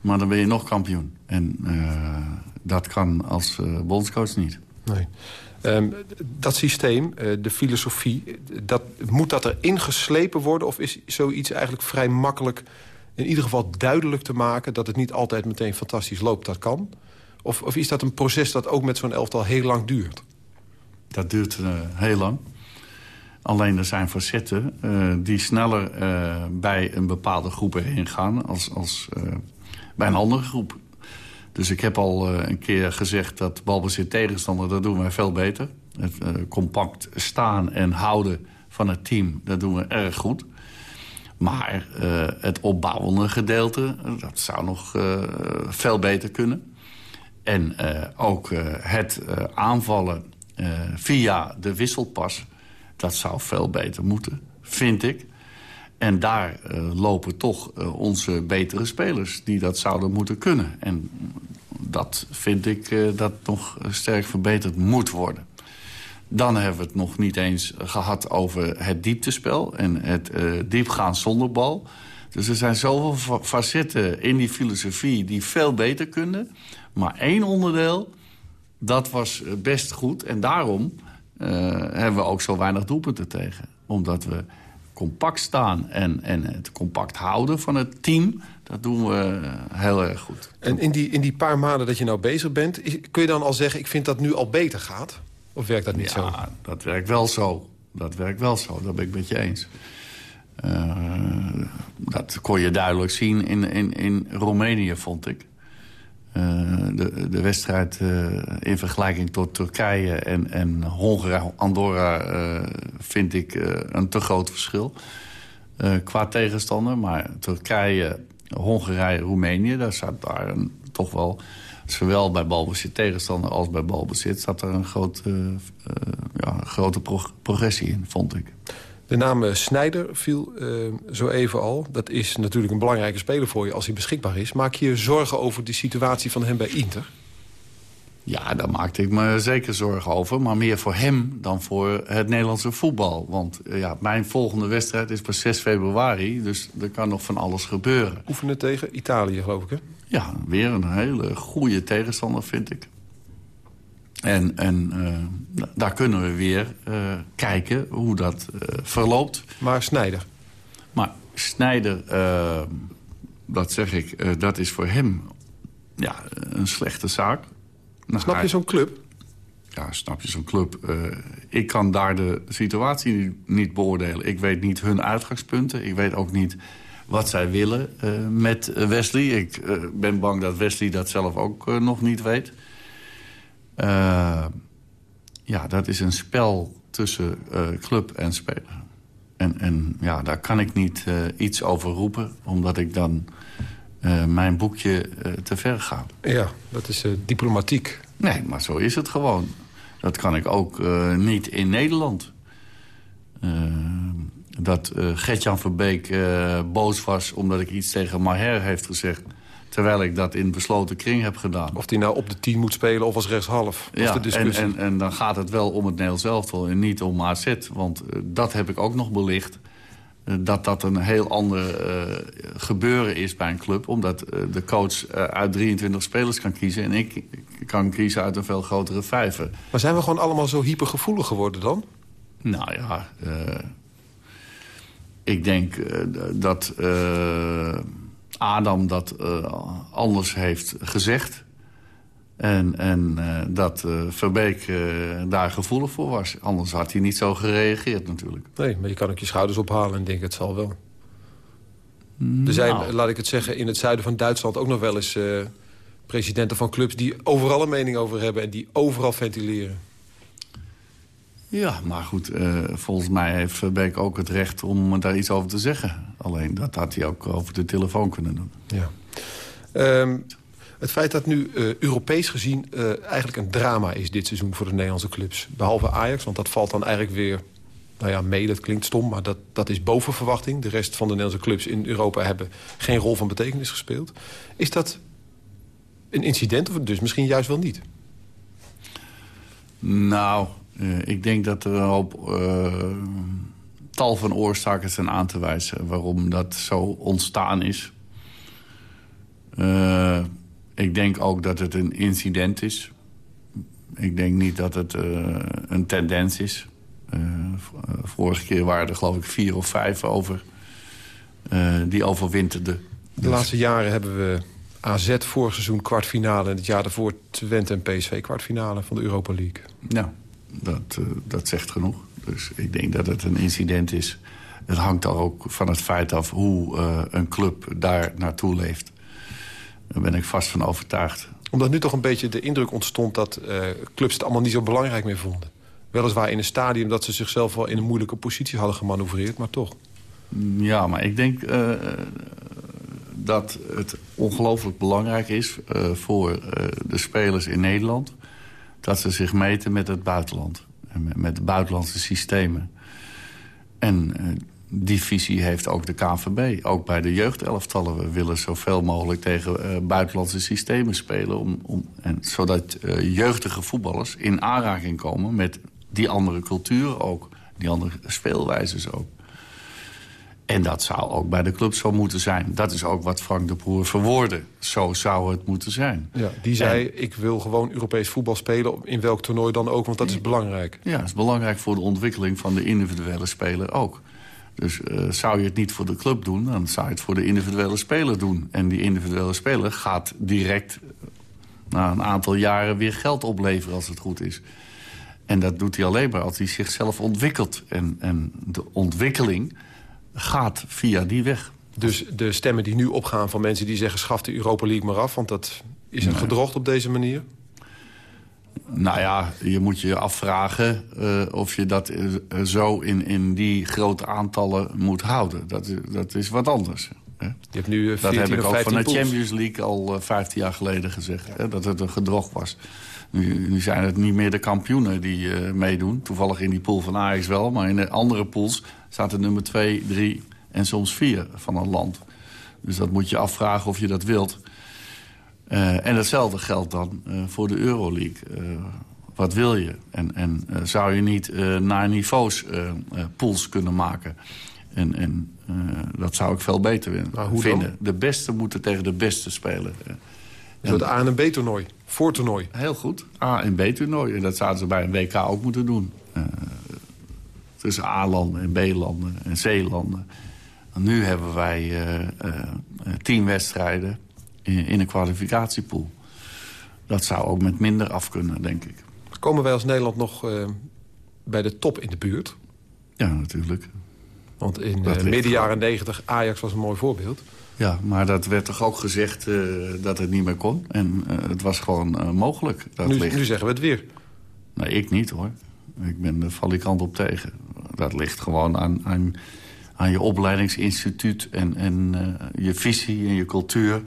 Maar dan ben je nog kampioen. En dat kan als bondscoach niet. Nee. Um, dat systeem, uh, de filosofie, dat, moet dat er ingeslepen worden... of is zoiets eigenlijk vrij makkelijk in ieder geval duidelijk te maken... dat het niet altijd meteen fantastisch loopt, dat kan? Of, of is dat een proces dat ook met zo'n elftal heel lang duurt? Dat duurt uh, heel lang. Alleen er zijn facetten die sneller bij een bepaalde groep heen gaan... als, als bij een andere groep. Dus ik heb al uh, een keer gezegd dat balbezit tegenstander, dat doen wij veel beter. Het uh, compact staan en houden van het team, dat doen we erg goed. Maar uh, het opbouwende gedeelte, dat zou nog veel beter kunnen. En ook het aanvallen via de wisselpas, dat zou veel beter moeten, vind ik. En daar uh, lopen toch uh, onze betere spelers die dat zouden moeten kunnen. En dat vind ik uh, dat nog sterk verbeterd moet worden. Dan hebben we het nog niet eens gehad over het dieptespel... en het diepgaan zonder bal. Dus er zijn zoveel facetten in die filosofie die veel beter kunnen. Maar één onderdeel, dat was best goed. En daarom hebben we ook zo weinig doelpunten tegen. Omdat we compact staan en, en het compact houden van het team... dat doen we heel erg goed. En in die, in die paar maanden dat je nou bezig bent... kun je dan al zeggen, ik vind dat nu al beter gaat? Of werkt dat niet ja, zo? Ja, dat werkt wel zo. Dat werkt wel zo, dat ben ik met je eens. Uh, dat kon je duidelijk zien in, in, in Roemenië, vond ik. Uh, de, de wedstrijd uh, in vergelijking tot Turkije en, en Hongarije, Andorra... Uh, vind ik een te groot verschil qua tegenstander. Maar Turkije, Hongarije, Roemenië, daar zat daar een, toch wel... zowel bij balbezit tegenstander als bij balbezit... zat er een grote, ja, grote pro progressie in, vond ik. De naam Snijder viel uh, zo even al. Dat is natuurlijk een belangrijke speler voor je als hij beschikbaar is. Maak je je zorgen over de situatie van hem bij Inter? Ja, daar maakte ik me zeker zorgen over. Maar meer voor hem dan voor het Nederlandse voetbal. Want eh, ja, mijn volgende wedstrijd is pas 6 februari. Dus er kan nog van alles gebeuren. Oefenen tegen Italië, geloof ik, hè? Ja, weer een hele goede tegenstander, vind ik. En, en uh, daar kunnen we weer uh, kijken hoe dat uh, verloopt. Maar Snijder? Maar Snijder, dat zeg ik, dat is voor hem ja, een slechte zaak. Nou, snap je zo'n club? Ja, snap je zo'n club. ik kan daar de situatie niet, niet, beoordelen. Ik weet niet hun uitgangspunten. Ik weet ook niet wat zij willen met Wesley. Ik ben bang dat Wesley dat zelf ook nog niet weet. Uh, ja, dat is een spel tussen uh, club en speler. En, en ja, daar kan ik niet uh, iets over roepen, omdat ik dan mijn boekje te ver ga. Ja, dat is diplomatiek. Nee, maar zo is het gewoon. Dat kan ik ook niet in Nederland. dat Gertjan Verbeek boos was omdat ik iets tegen Maher heeft gezegd Terwijl ik dat in besloten kring heb gedaan. Of die nou op de 10 moet spelen of als rechtshalf. Ja, de discussie. En, en, en, dan gaat het wel om het Nederlands elftal en niet om AZ. Want uh, dat heb ik ook nog belicht. Uh, dat dat een heel ander uh, gebeuren is bij een club. Omdat de coach uit 23 spelers kan kiezen. En ik kan kiezen uit een veel grotere vijver. Maar zijn we gewoon allemaal zo hypergevoelig geworden dan? Nou ja, ik denk dat Adam dat uh, anders heeft gezegd. En, en uh, dat uh, Verbeek daar gevoelig voor was. Anders had hij niet zo gereageerd natuurlijk. Nee, maar je kan ook je schouders ophalen en denken het zal wel. Er zijn, Nou. laat ik het zeggen, in het zuiden van Duitsland ook nog wel eens... presidenten van clubs die overal een mening over hebben... en die overal ventileren. Ja, maar goed, uh, volgens mij heeft Verbeek ook het recht om daar iets over te zeggen. Alleen dat had hij ook over de telefoon kunnen doen. Ja. Um, het feit dat nu uh, Europees gezien uh, eigenlijk een drama is dit seizoen voor de Nederlandse clubs. Behalve Ajax, want dat valt dan eigenlijk weer nou ja, mee. Dat klinkt stom, maar dat, dat is boven verwachting. De rest van de Nederlandse clubs in Europa hebben geen rol van betekenis gespeeld. Is dat een incident of dus misschien juist wel niet? Nou, uh, ik denk dat er een hoop uh, tal van oorzaken zijn aan te wijzen... waarom dat zo ontstaan is. Uh, ik denk ook dat het een incident is. Ik denk niet dat het een tendens is. vorige keer waren er geloof ik vier of vijf over... die overwinterden. De laatste jaren hebben we AZ vorig seizoen kwartfinale... en het jaar daarvoor Twente en PSV kwartfinale van de Europa League. Ja, dat, uh, dat zegt genoeg. Dus ik denk dat het een incident is. Het hangt er ook van het feit af hoe uh, een club daar naartoe leeft. Daar ben ik vast van overtuigd. Omdat nu toch een beetje de indruk ontstond... dat uh, clubs het allemaal niet zo belangrijk meer vonden. Weliswaar in een stadium dat ze zichzelf wel in een moeilijke positie hadden gemanoeuvreerd, maar toch. Ja, maar ik denk uh, dat het ongelooflijk belangrijk is uh, voor uh, de spelers in Nederland... dat ze zich meten met het buitenland. En met, buitenlandse systemen. En uh, die visie heeft ook de KNVB. Ook bij de jeugdelftallen. We willen zoveel mogelijk tegen buitenlandse systemen spelen. Om, om, en, zodat jeugdige voetballers in aanraking komen met die andere culturen ook. Die andere speelwijzes ook. En dat zou ook bij de club zo moeten zijn. Dat is ook wat Frank de Boer verwoordde. Zo zou het moeten zijn. Ja, die zei, en, ik wil gewoon Europees voetbal spelen... in welk toernooi dan ook, want dat is belangrijk. Ja, dat is belangrijk voor de ontwikkeling van de individuele speler ook. Dus uh, zou je het niet voor de club doen... dan zou je het voor de individuele speler doen. En die individuele speler gaat direct... na een aantal jaren weer geld opleveren als het goed is. En dat doet hij alleen maar als hij zichzelf ontwikkelt. En, en de ontwikkeling gaat via die weg. Dus de stemmen die nu opgaan van mensen die zeggen... schaf de Europa League maar af, want dat is een nee. gedrocht op deze manier? Nou ja, je moet je afvragen uh, of je dat uh, zo in, in die grote aantallen moet houden. Dat, dat is wat anders. Je hebt nu uh, dat heb ik ook van de pools. Champions League al 15 jaar geleden gezegd. Ja. Hè, dat het een gedrocht was. Nu, nu, zijn het niet meer de kampioenen die meedoen. Toevallig in die pool van Ajax wel. Maar in de andere pools staat er nummer 2, 3 en soms 4 van een land. Dus dat moet je afvragen of je dat wilt. Uh, en hetzelfde geldt dan uh, voor de Euroleague. Uh, wat wil je? En, en zou je niet naar niveaus pools kunnen maken? En, en dat zou ik veel beter vinden. Dan? De beste moeten tegen de beste spelen. Een soort A- en B-toernooi, voortoernooi. Heel goed, A- en B-toernooi. En dat zouden ze bij een WK ook moeten doen. tussen A-landen en B-landen en C-landen. Nu hebben wij tien wedstrijden in een kwalificatiepool. Dat zou ook met minder af kunnen, denk ik. Komen wij als Nederland nog bij de top in de buurt? Ja, natuurlijk. Want in uh, midden jaren 90, Ajax was een mooi voorbeeld. Ja, maar dat werd toch ook gezegd uh, dat het niet meer kon. En het was gewoon mogelijk. Dat nu, ligt... nu zeggen we het weer. Nee, ik niet hoor. Ik ben de valikant op tegen. Dat ligt gewoon aan, aan, aan je opleidingsinstituut... en, en je visie en je cultuur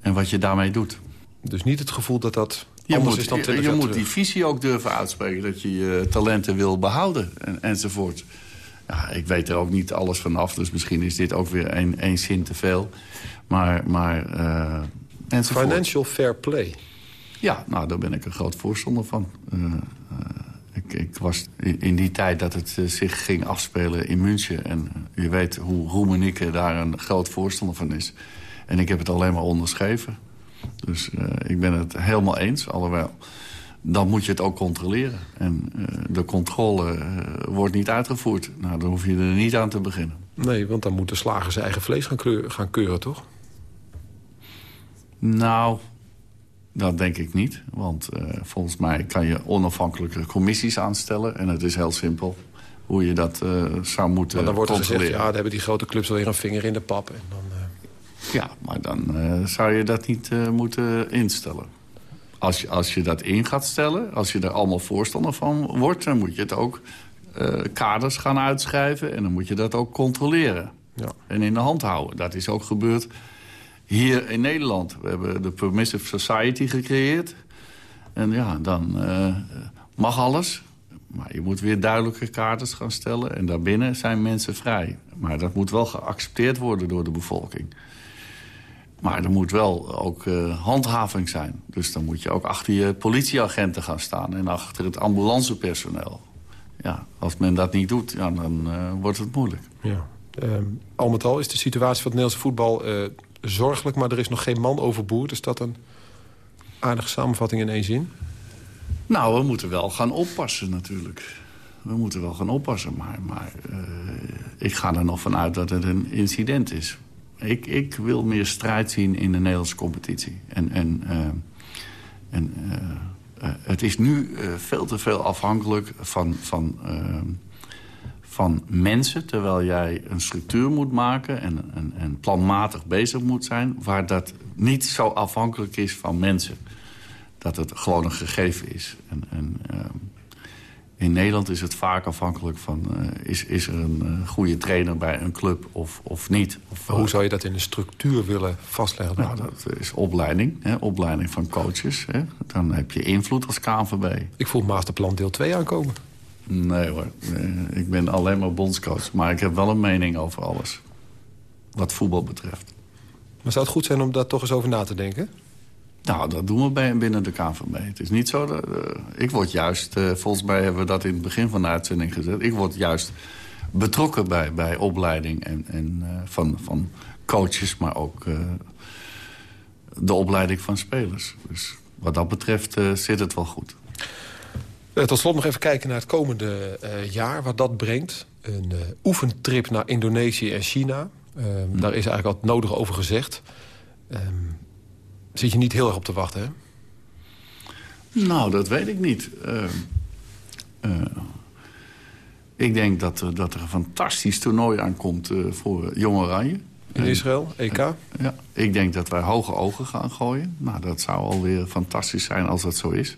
en wat je daarmee doet. Dus niet het gevoel dat dat je anders moet, is dan Je, 20 je moet die visie ook durven uitspreken. Dat je je talenten wil behouden en, enzovoort. Ja, ik weet er ook niet alles vanaf. Dus misschien is dit ook weer één, één zin te veel. Maar, maar uh, enzovoort. Financial fair play. Ja, nou, daar ben ik een groot voorstander van. Uh, uh, ik, ik, was in die tijd dat het zich ging afspelen in München. En je weet hoe Roemenike daar een groot voorstander van is. En ik heb het alleen maar onderschreven. Dus uh, ik ben het helemaal eens, alhoewel. Dan moet je het ook controleren. En uh, de controle uh, wordt niet uitgevoerd. Nou, dan hoef je er niet aan te beginnen. Nee, want dan moeten slagers zijn eigen vlees gaan, gaan keuren, toch? Nou, dat denk ik niet. Want volgens mij kan je onafhankelijke commissies aanstellen. En het is heel simpel hoe je dat zou moeten maar dan wordt er gezegd, ja, dan hebben die grote clubs alweer een vinger in de pap. En dan, ja, maar dan zou je dat niet moeten instellen. Als je, als je dat in gaat stellen, als je er allemaal voorstander van wordt... dan moet je het ook uh, kaders gaan uitschrijven en dan moet je dat ook controleren. Ja. En in de hand houden. Dat is ook gebeurd hier in Nederland. We hebben de Permissive Society gecreëerd. En ja, dan mag alles. Maar je moet weer duidelijke kaders gaan stellen. En daarbinnen zijn mensen vrij. Maar dat moet wel geaccepteerd worden door de bevolking. Maar er moet wel ook uh, handhaving zijn. Dus dan moet je ook achter je politieagenten gaan staan... en achter het ambulancepersoneel. Ja, als men dat niet doet, ja, dan uh, wordt het moeilijk. Ja. Um, al met al is de situatie van het Nederlandse voetbal uh, zorgelijk... maar er is nog geen man overboord. Is dat een aardige samenvatting in één zin? Nou, we moeten wel gaan oppassen natuurlijk. We moeten wel gaan oppassen, maar, maar ik ga er nog vanuit dat het een incident is. Ik, ik, wil meer strijd zien in de Nederlandse competitie. En, en, uh, en uh, uh, het is nu veel te veel afhankelijk van, van, van mensen... terwijl jij een structuur moet maken en, en, en, planmatig bezig moet zijn... waar dat niet zo afhankelijk is van mensen. Dat het gewoon een gegeven is. En in Nederland is het vaak afhankelijk van... Uh, is, is er een uh, goede trainer bij een club of, of niet. Of, hoe zou je dat in de structuur willen vastleggen? Nou, dat is opleiding. Hè, opleiding van coaches. Hè. Dan heb je invloed als KNVB. Ik voel masterplan deel 2 aankomen. Nee hoor, ik ben alleen maar bondscoach. Maar ik heb wel een mening over alles. Wat voetbal betreft. Maar zou het goed zijn om daar toch eens over na te denken? Nou, dat doen we bij, binnen de KNVB. Het is niet zo dat... Uh, ik word juist... Uh, volgens mij hebben we dat in het begin van de uitzending gezet. Ik word juist betrokken bij, bij opleiding en, en, uh, van, van coaches... maar ook de opleiding van spelers. Dus wat dat betreft zit het wel goed. tot slot nog even kijken naar het komende jaar. Wat dat brengt. Een oefentrip naar Indonesië en China. Hm. Daar is eigenlijk al het nodige over gezegd. Um, zit je niet heel erg op te wachten, hè? Nou, dat weet ik niet. Uh, uh, ik denk dat, er, dat er een fantastisch toernooi aankomt uh, voor Jong Oranje. In Israël, EK? ja, ik denk dat wij hoge ogen gaan gooien. Nou, dat zou alweer fantastisch zijn als dat zo is.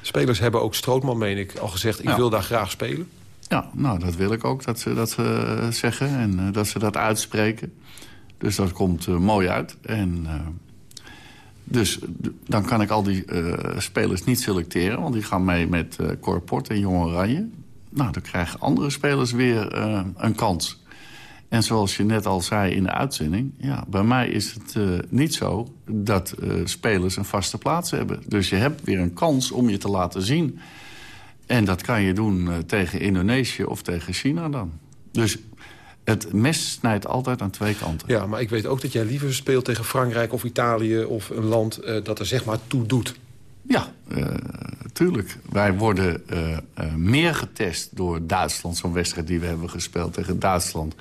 Spelers hebben ook Strootman, meen ik, al gezegd... ik ja. wil daar graag spelen. Ja, nou, dat wil ik ook dat ze dat zeggen en uh, dat ze dat uitspreken. Dus dat komt uh, mooi uit. En dus dan kan ik al die spelers niet selecteren... want die gaan mee met Corport en Jong Oranje. Nou, dan krijgen andere spelers weer een kans. En zoals je net al zei in de uitzending... Ja, bij mij is het uh, niet zo dat uh, spelers een vaste plaats hebben. Dus je hebt weer een kans om je te laten zien. En dat kan je doen uh, tegen Indonesië of tegen China dan. Dus het mes snijdt altijd aan twee kanten. Ja, maar ik weet ook dat jij liever speelt tegen Frankrijk of Italië... of een land dat er zeg maar toe doet. Ja, uh, tuurlijk. Wij worden uh, meer getest door Duitsland. Zo'n wedstrijd die we hebben gespeeld tegen Duitsland.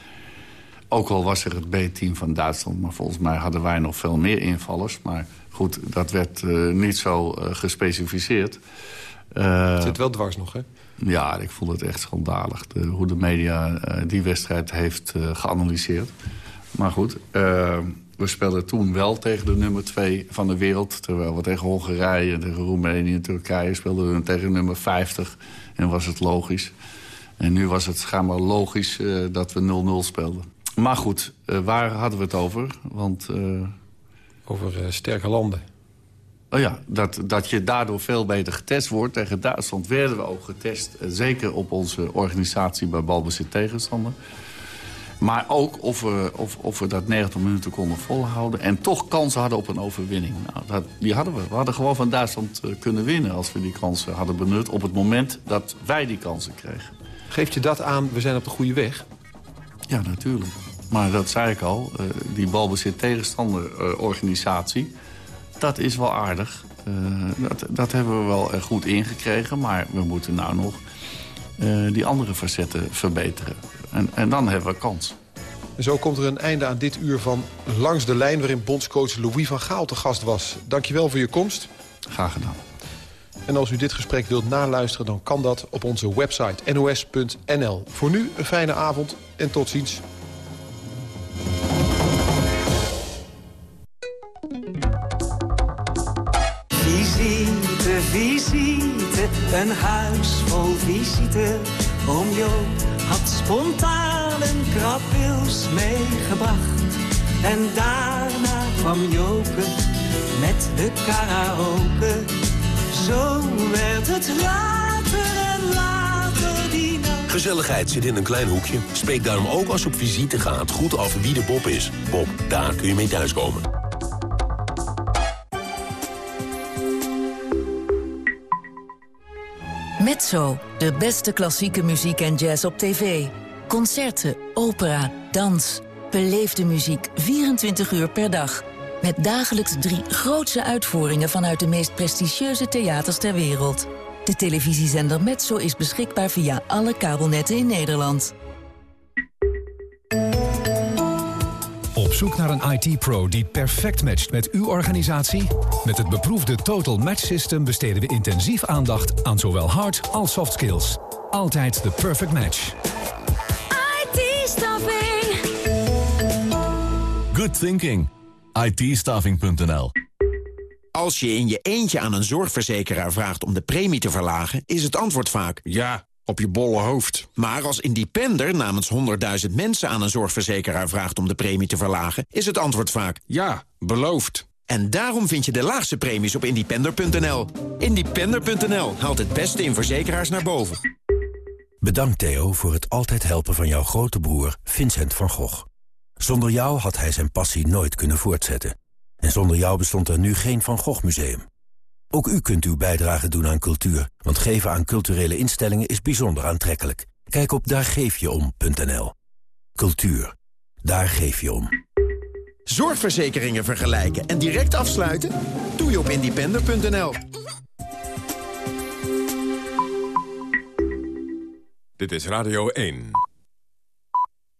Ook al was er het B-team van Duitsland. Maar volgens mij hadden wij nog veel meer invallers. Maar goed, dat werd niet zo gespecificeerd. het zit wel dwars nog, hè? Ja, ik vond het echt schandalig. De, hoe de media die wedstrijd heeft geanalyseerd. Maar goed... We speelden toen wel tegen de nummer 2 van de wereld. Terwijl we tegen Hongarije, tegen Roemenië en Turkije speelden we tegen nummer 50. En was het logisch. En nu was het schijnbaar logisch uh, dat we 0-0 speelden. Maar goed, uh, waar hadden we het over? Want, uh... Over sterke landen. Oh ja, dat, dat je daardoor veel beter getest wordt. Tegen Duitsland werden we ook getest. Zeker op onze organisatie bij balbezit tegenstander. Maar ook of we, of, of we dat 90 minuten konden volhouden... en toch kansen hadden op een overwinning. Nou, dat, die hadden we. We hadden gewoon van Duitsland kunnen winnen... als we die kansen hadden benut op het moment dat wij die kansen kregen. Geeft je dat aan, we zijn op de goede weg? Ja, natuurlijk. Maar dat zei ik al, uh, die balbezit tegenstander organisatie... dat is wel aardig. Uh, dat, dat hebben we wel goed ingekregen, maar we moeten nou nog... die andere facetten verbeteren. En, en dan hebben we kans. En zo komt er een einde aan dit uur van Langs de Lijn... waarin bondscoach Louis van Gaal te gast was. Dankjewel voor je komst. Graag gedaan. En als u dit gesprek wilt naluisteren, dan kan dat op onze website nos.nl. Voor nu een fijne avond en tot ziens. Visite, visite, een huis vol visite. Oom Joop had spontaan een krabwils meegebracht. En daarna kwam Joke met de karaoke. Het en later die nacht. Gezelligheid zit in een klein hoekje. Spreek daarom ook als je op visite gaat goed af wie de Bob is. Bob, daar kun je mee thuiskomen. Mezzo, de beste klassieke muziek en jazz op tv. Concerten, opera, dans. Beleefde muziek 24 uur per dag. Met dagelijks drie grootse uitvoeringen vanuit de meest prestigieuze theaters ter wereld. De televisiezender Mezzo is beschikbaar via alle kabelnetten in Nederland. Op zoek naar een IT-pro die perfect matcht met uw organisatie? Met het beproefde Total Match System besteden we intensief aandacht aan zowel hard als soft skills. Altijd de perfect match. IT-staffing. Good thinking. it Als je in je eentje aan een zorgverzekeraar vraagt om de premie te verlagen... is het antwoord vaak... Ja, op je bolle hoofd. Maar als independer namens 100.000 mensen aan een zorgverzekeraar vraagt om de premie te verlagen... is het antwoord vaak... Ja, beloofd. En daarom vind je de laagste premies op independer.nl. Independer.nl haalt het beste in verzekeraars naar boven. Bedankt Theo voor het altijd helpen van jouw grote broer Vincent van Gogh. Zonder jou had hij zijn passie nooit kunnen voortzetten. En zonder jou bestond er nu geen Van Gogh Museum. Ook u kunt uw bijdrage doen aan cultuur, want geven aan culturele instellingen is bijzonder aantrekkelijk. Kijk op daargeefjeom.nl. Cultuur, daar geef je om. Zorgverzekeringen vergelijken en direct afsluiten? Doe je op independer.nl. Dit is Radio 1.